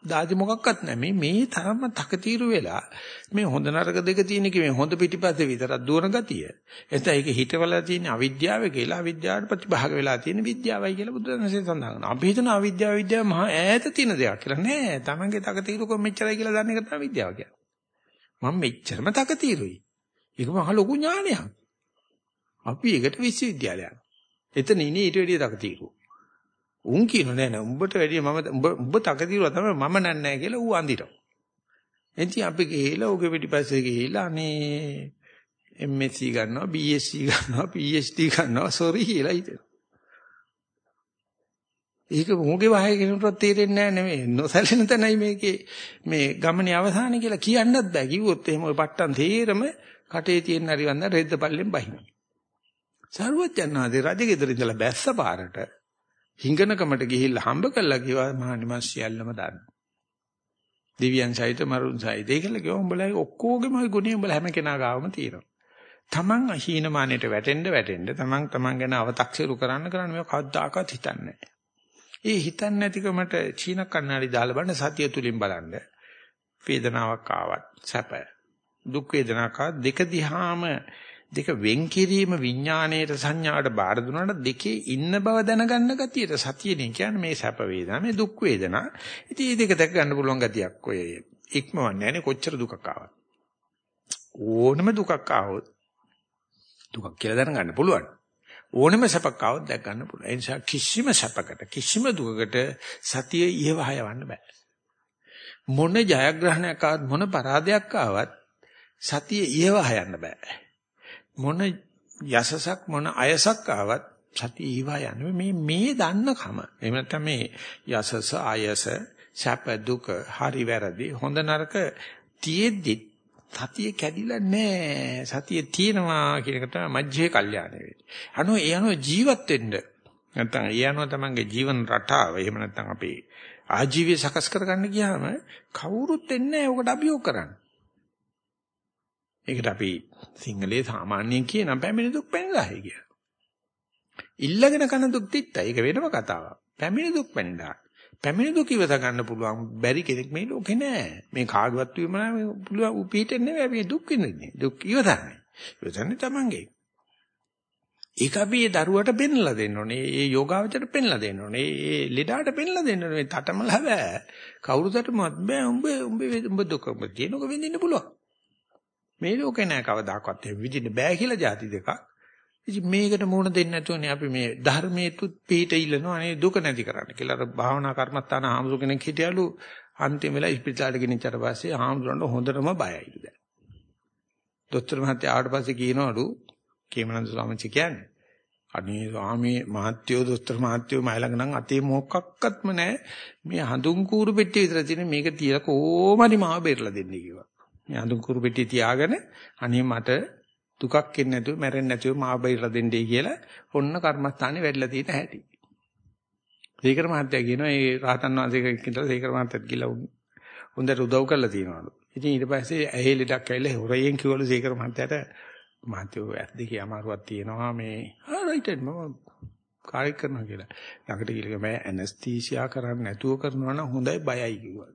දාදි මොකක්වත් නැහැ. මේ මේ තරම තකතිරු වෙලා මේ හොඳ නරක දෙක තියෙන කි මේ හොඳ පිටිපස්සේ විතරක් දුවන ගතිය. එතන ඒක හිතවලා තියෙන අවිද්‍යාව කියලා අවිද්‍යාවට ප්‍රතිභාග වෙලා තියෙන විද්‍යාවයි කියලා බුදුරජාණන්සේ සඳහන් කරනවා. අපි හිතන අවිද්‍යාව විද්‍යාව මහා ඈත තියෙන දෙයක් කියලා නෑ. Tamange තකතිරුකම මෙච්චරයි කියලා දන්න එක තමයි විද්‍යාව කියන්නේ. මම මෙච්චරම තකතිරුයි. ඒක මහා ලොකු ඥානයක්. අපි ඒකට විශ්වවිද්‍යාලයක්. එතන ඉන්නේ ඊට වැඩිය තකතිරුයි. උන් කියන නෑ නෑ උඹට වැඩිය මම උඹ උඹ තකතිරුවා තමයි මම නෑ කියලා ඌ අඳිනවා. එතින් අපි ගිහිලා ඌගේ පිටිපස්සේ ගිහිලා අනේ MSc ගන්නවා BSc ගන්නවා PhD ගන්නවා සෝරි කියලා හිතෙනවා. ඒක මොගේ වහය කෙනෙකුට තේරෙන්නේ නැහැ නෙමෙයි නොසැලෙන තැනයි මේකේ මේ ගමනේ අවසානය කියලා කියන්නත් බෑ කිව්වොත් එහෙම ඔය පට්ටන් තේරම කටේ තියෙන හරි වන්ද රෙද්ද පල්ලෙන් බහිනවා. සරුවචනාදී රජගෙදර ඉඳලා බැස්ස පාරට හිඟනකමට ගිහිල්ලා හම්බ කළා කිව්වා මහනි මස් සියල්ලම දාන්න. දිව්‍යයන් සහිත මරුන් සහිත ඒකල කිව්වා උඹලා ඔක්කොගෙම ගුණය උඹලා හැම කෙනා ගාවම තියෙනවා. තමන් අහීනමානයට වැටෙන්න වැටෙන්න තමන් තමන් ගැන අව탁සිරු කරන්න කරන්න මේ කවදාකවත් හිතන්නේ ඒ හිතන්නේ නැතිකමට චීන කන්නාඩි දාලා බලන්න සතිය තුලින් බලන්න වේදනාවක් ආවත් සැප දුක් වේදනාවක් දෙක දිහාම දෙක වෙන් කිරීම විඥාණයට සංඥාවට බාර දුන්නාට දෙකේ ඉන්න බව දැනගන්න ගතියට සතියනේ කියන්නේ මේ සැප වේදනා මේ දුක් වේදනා. ඉතින් මේ දෙක දැක ගන්න පුළුවන් ගතියක් ඔය ඉක්මවන්නේ නැහැ කොච්චර දුකක් ආවත්. ඕනම දුකක් ආවොත් දුකක් කියලා දැනගන්න පුළුවන්. ඕනම සැපක් ආවොත් දැක ගන්න පුළුවන්. ඒ නිසා කිසිම සැපකට කිසිම දුකකට සතිය ඉහවහ යවන්න බෑ. මොන ජයග්‍රහණයක් ආවත් මොන පරාදයක් ආවත් සතිය ඉහවහ යන්න බෑ. මොන යසසක් මොන අයසක් ආවත් සතිය ඊවා යන්නේ මේ මේ දන්නකම. එහෙම නැත්නම් මේ යසස අයස සැප දුක හරි වැරදි හොඳ නරක තියෙද්දි සතිය කැඩිලා නැහැ. සතිය තියෙනවා කියන එක තමයි මජ්ජේ කල්යාණය වෙන්නේ. අනෝ ඒ අනෝ ජීවත් වෙන්න නැත්නම් ඒ අනෝ තමන්ගේ ජීවන රටාව එහෙම නැත්නම් අපේ ආජීවය සකස් කරගන්න ගියාම කවුරුත් එන්නේ නැහැ. ඔකට අභියෝග කරන්න. ඒකට අපි සිංහලයේ සාමාන්‍යයෙන් කියන පැමිණි දුක් පැනලායි කිය. ඉල්ලගෙන කන දුක් තිත්ත. ඒක වෙනම කතාවක්. පැමිණි දුක් පැනලා. පැමිණි දුක ඉවස ගන්න පුළුවන් බැරි කෙනෙක් මේ ලෝකේ නෑ. මේ කාගවත් විමනා පුළුවන් උපීටෙන් නෙවෙයි අපි දුක් විඳින්නේ. දුක් ඉවසන්නේ. ඉවසන්නේ Tamange. ඒක අපි ඒ දරුවට පෙන්ලා දෙන්න ඕනේ. ඒ යෝගාවචරයට පෙන්ලා දෙන්න ඕනේ. ඒ ලෙඩාට පෙන්ලා දෙන්න ඕනේ. තටමලා බෑ. කවුරුටවත් බෑ. උඹ උඹ උඹ දුක තියෙනක විඳින්න පුළුවන්. මේ ලෝකේ නෑ කවදාකවත් එහෙම විඳින්න බෑ කියලා જાති දෙකක්. ඉතින් මේකට මුහුණ දෙන්නේ නැතුවනේ අපි මේ ධර්මයේතුත් පිට ඉල්ලනවා අනේ දුක නැති කරන්න කියලා. අර භාවනා කර්මස්ථාන ආමසු කෙනෙක් හිටියලු අන්තිම වෙලා ඉස්පිරිතාලට ගෙනිච්චට පස්සේ ආමසුරන්ට හොඳටම බයයිලු දැන්. දොස්තර මහත්තයා ආවට පස්සේ කියනවලු කේමනන්ද ස්වාමීන් කියන්නේ අනේ ස්වාමී මහත්යෝ දොස්තර මහත්යෝ මයි ළඟ නම් අතේ මොකක්වත්ම නැහැ මේ හඳුන් කූරු පෙට්ටිය විතර තියෙන මේක තියලා කොහොමරි මාව බේරලා දෙන්නේ කිව්වා මේ හඳුන් කූරු පෙට්ටිය තියාගෙන අනේ මට දුකක් එන්නේ නැතුව මැරෙන්නේ නැතුව මාව බේරලා දෙන්නයි කියලා ඔන්න කර්මස්ථානේ වැඩිලා තියෙන හැටි සීකර මහත්තයා කියනවා ඒ රහතන් වහන්සේ කෙනෙක් සීකර මහත්තයත් ගිහලා හොඳට උදව් කරලා තියෙනවලු ඉතින් ඊට පස්සේ ඇහි ලෙඩක් ඇවිල්ලා හොරයෙන් කිව්වලු සීකර මහත්තයාට මහත්තයෝ ඇස් දෙකේ අමාරුවක් තියෙනවා මේ ආ රයිට් මම කාර්ය කරනවා කියලා. ළඟට ගිහලා මම ඇනස්තීසියා කරන්නේ නැතුව කරනවා නම් හොඳයි බයයි කිව්වා.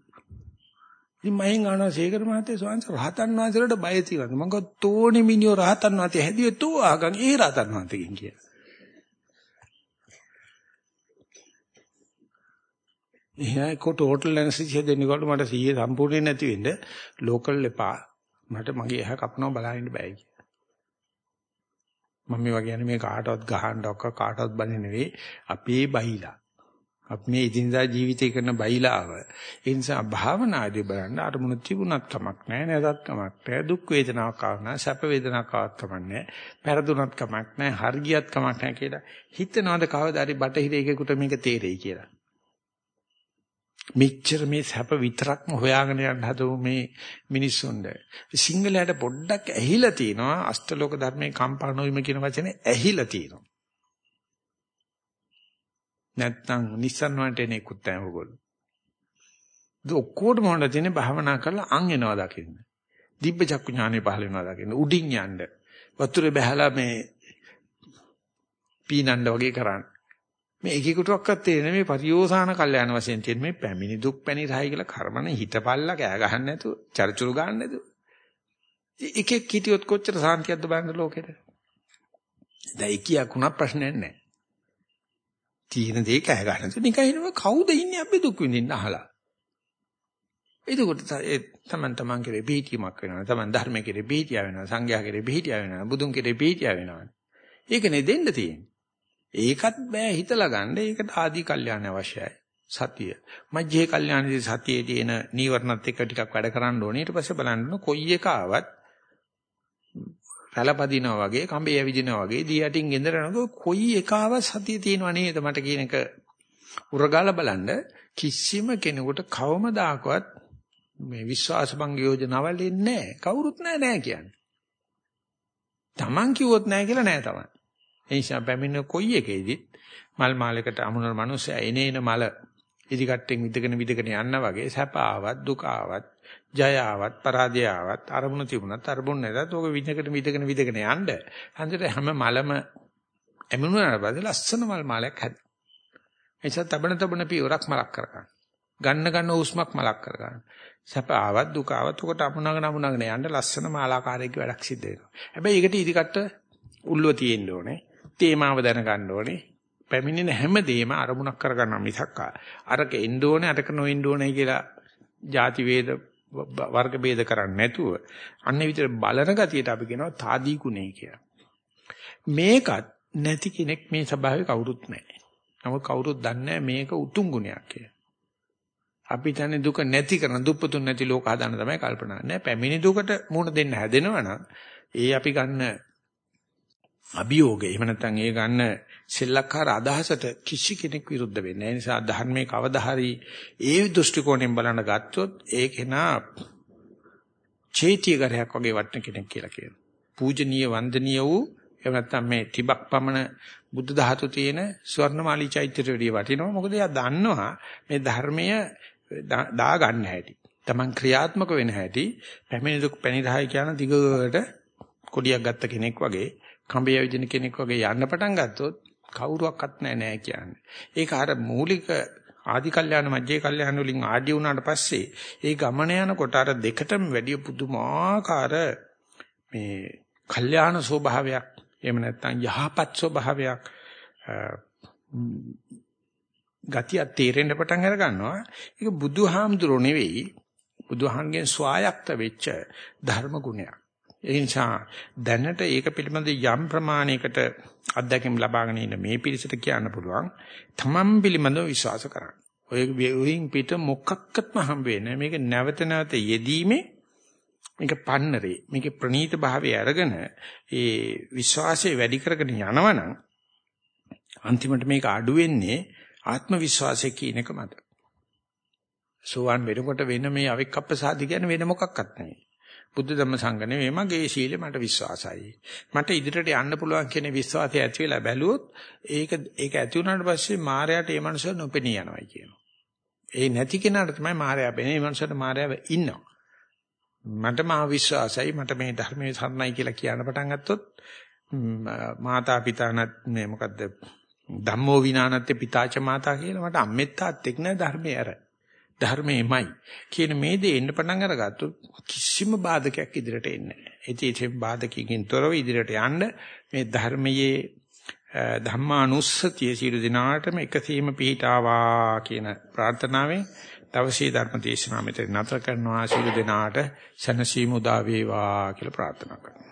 ඉතින් මයෙන් අහනවා සේකර මහත්තයා සෝන්ස රහතන් වහන්සේලාට බය තියෙනවද? මම කිව්වා තෝණි මිනියෝ රහතන් වහන්සේ හැදුවේ තෝ ආගන් ඒ රහතන් වහන්සේකින් කියලා. එහෙනම් කො ටෝටල් ඇනස්තීසියා දෙන්නකොට මට 100 සම්පූර්ණයෙන් නැති වෙන්න ලෝකල් එපා. මට මගේ ඇහ කපනවා බලන්න බෑ කියලා. මම මේ වගේ යන්නේ මේ කාටවත් ගහන්නවක් කාටවත් බන්නේ නෙවෙයි අපේ බයිලා. අපි මේ ඉදින්දා ජීවිතය කරන බයිලාව. ඒ නිසා භාවනාදී බලන්න අරමුණු තිබුණත් කමක් නැහැ නැතත් කමක් නැහැ දුක් වේදනාවක් ආවනා සැප වේදනාවක් ආවත් කමක් නැහැ. පෙරදුනත් කමක් නැහැ හර්ගියත් කමක් නැහැ කියලා හිතනවාද කවදාද බටහිර එකෙකුට මේක තේරෙයි කියලා. මෙච්චර මේ සැප විතරක්ම හොයාගෙන යන්න හදව මේ මිනිස්සුන්ද සිංහලයට පොඩ්ඩක් ඇහිලා තිනවා අෂ්ටලෝක ධර්මයේ කම්පා නොවීම කියන වචනේ ඇහිලා තිනවා නැත්තම් නිස්සන් වලට එන එක්කුත් තමයි ඔයගොල්ලෝ. ඔක්කොටම හොඳ තියෙන්නේ භාවනා කරලා අං එනවා දකින්න. දිබ්බ චක්කු ඥානෙ පහල වෙනවා දකින්න. උඩින් යන්න. වතුරේ බහැලා මේ පීනන්න වගේ කරන්න. මේ එකෙකුටවත් තේරෙන්නේ මේ පරියෝසాన කල්යාණ වශයෙන් තියෙන මේ පැමිණි දුක් පැණි රහයි කියලා කර්මන හිතපල්ලා කෑ ගහන්න නැතුව චරිචුරු ගන්න නැතුව. එකෙක් හිටියොත් කොච්චර සාන්තියක්ද බලන්න ලෝකෙට? දැන් එකියකුණක් ප්‍රශ්නයක් නැහැ. තීන දේ කෑ ගන්න නැතුව නිකන් ඉන්නවා කවුද ඉන්නේ අපි දුක් විඳින්න අහලා එතකොට ඒ තමන් තමන් කෙරේ බීතියක් වෙනවා තමන් ධර්මයේ කෙරේ බීතිය වෙනවා සංඝයා කෙරේ බීතිය වෙනවා බුදුන් කෙරේ බීතිය වෙනවා ඒකනේ දෙන්න තියෙන්නේ ඒකත් බෑ හිතලා ගන්න. ඒකට ආදී කල්යාණ අවශ්‍යයි. සතිය. මජ්ජේ කල්යාණදී සතියේ තියෙන නීවරණත් එක්ක ටිකක් වැඩ කරන්න ඕනේ. ඊට පස්සේ බලන්න කොයි එක ආවත් රැළපදිනවා වගේ, කඹේ ඇවිදිනවා වගේ, දී යටින් ගෙදර යනකොට කොයි එක ආවත් සතිය තියෙනව නේද මට කියන එක උරගාලා බලන්න කිසිම කෙනෙකුට කවමදාකවත් මේ විශ්වාසභංග යෝජනාවල් එන්නේ නැහැ. කවුරුත් නැහැ නෑ කියන්නේ. Taman කිව්වොත් නැහැ කියලා නෑ තමයි. ඒ නිසා පැමිණ කොයි එකේදිත් මල් මාලයකට අමුණන මිනිස්සයා එනේන මල ඉදිකට්ටෙන් විදගෙන විදගෙන යන්න වගේ සැප ආවත් දුක ආවත් ජය ආවත් පරාජය ආවත් අරමුණ තිබුණත් අරමුණ නැතත් ඕක විදගෙන විදගෙන විදගෙන යන්න හන්දට හැම මලම එමුණාට පස්සේ ලස්සන මල් මාලයක් හැද. එනිසා තබන තබන පියවරක් මලක් කරගන්න. ගන්න ගන්න උස්මක් මලක් කරගන්න. සැප ආවත් දුක ආවත් උකට අමුණගෙන අමුණගෙන යන්න ලස්සන මාලාකාරයක වැඩක් සිද්ධ වෙනවා. හැබැයි ඒකට ඉදිකට උල්ලුව තියෙන්න ඕනේ. තේමාව දැනගන්න ඕනේ. පැමිණෙන හැම දෙයක්ම අරමුණක් කරගන්න මිසක් අරක එන්න ඕනේ අරක නොඑන්න ඕනේ කියලා ಜಾති වේද වර්ග ભેද කරන්නේ නැතුව අන්නේ විතර බලන ගතියට අපි කියනවා තාදී ගුණේ කියලා. මේකත් නැති කෙනෙක් මේ ස්වභාවය කවුරුත් නැහැ. නමුත් කවුරුත් දන්නේ මේක උතුම් ගුණයක් කියලා. අපි තන්නේ දුක නැති කරන දුප්පතුන් නැති ලෝක හදාන්න තමයි කල්පනා. නෑ පැමිණි දුකට මුහුණ දෙන්න හැදෙනවනම් ඒ අපි ගන්න අභියෝගය එහෙම නැත්නම් ඒ ගන්න සෙල්ලක්කාර අදහසට කිසි කෙනෙක් විරුද්ධ වෙන්නේ නැහැ. ඒ නිසා ධර්මයේ කවදා හරි ඒ දෘෂ්ටි කෝණයෙන් බලන ගත්තොත් ඒක නා චේතියකරයක් වගේ වටන කෙනෙක් කියලා කියනවා. පූජනීය වන්දනීය වූ එහෙම නැත්නම් මේ තිබක් පමණ බුද්ධ ධාතු තියෙන ස්වර්ණමාලී චෛත්‍යයට වැඩිය වටිනවා. මොකද එයා දන්නවා මේ ධර්මය දා ගන්න හැටි. Taman ක්‍රියාත්මක වෙන හැටි පැමිණි දුක් පැනිරහයි කියන දිගට කොඩියක් ගත්ත කෙනෙක් වගේ කඹේ ඇවිදින කෙනෙක් වගේ යන්න පටන් ගත්තොත් කවුරුවක්වත් නැහැ නෑ කියන්නේ. ඒක අර මූලික ආදි කල්යාණ මජ්ජේ කල්යාණ වලින් ආදී වුණාට පස්සේ ඒ ගමන යනකොට අර දෙකටම වැඩි පුදුමාකාර මේ කල්යාණ ස්වභාවයක් එහෙම නැත්නම් යහපත් ස්වභාවයක් ගතිය තේරෙන්න පටන් අර ගන්නවා. ඒක බුදුහාමුදුරෝ නෙවෙයි බුදුහන්ගෙන් ස්වායක්ත වෙච්ච ධර්ම ගුණයක්. ඒ නිසා දැනට ඒක පිළිබඳ යම් ප්‍රමාණයකට අත්දැකීම් ලබාගෙන ඉන්න මේ පිරිසට කියන්න පුළුවන් තමන් පිළිබඳව විශ්වාස කරන්න. ඔය වයින් පිට මොකක්වත්ම හම්බ වෙන්නේ මේක නැවත නැවත යෙදීමේ මේක පන්නරේ මේක ප්‍රනීත භාවය අරගෙන ඒ විශ්වාසය වැඩි කරගෙන යනවනම් අන්තිමට මේක අඩු වෙන්නේ ආත්ම විශ්වාසය කියන එක මත. සෝවන් වෙනකොට වෙන මේ අවික්කප්පසාදි කියන්නේ වෙන මොකක්වත් නැහැ. බුද්ධ ධම්ම සංඝ නෙවෙයි මගේ සීලය මට විශ්වාසයි. මට ඉදිරියට යන්න පුළුවන් කියන විශ්වාසය ඇති වෙලා බැලුවොත් ඒක ඒක ඇති වුණාට පස්සේ මායයට ඒ මනුස්සය නොපෙනී යනවා කියනවා. ඒ නැති කෙනාට තමයි මායя වෙන්නේ. මේ මනුස්සයට මායя ඉන්නවා. මට මා විශ්වාසයි මට මේ ධර්මයේ සරණයි කියලා කියන්න පටන් ගත්තොත් මාතා පිතානත් මේ මොකද්ද ධම්මෝ විනානත්තේ පිතාච මාතා කියලා මට අම්මෙත් තාත්තෙක් නෑ ධර්මයේ අර. ධර්මයේමයි කියන මේ දේ එන්න පටන් අරගත්තොත් කිසිම බාධකයක් ඉදිරියට එන්නේ නැහැ. ඒ බාධකකින් තොරව ඉදිරියට යන්න මේ ධර්මයේ ධම්මානුස්සතිය සියලු දිනාටම එකසීම පිහිටාවා කියන ප්‍රාර්ථනාවෙන් දවසේ ධර්ම දේශනාව මෙතන නතර කරනවා සියලු දිනාට සනසීමු දා වේවා කියලා ප්‍රාර්ථනා කරනවා.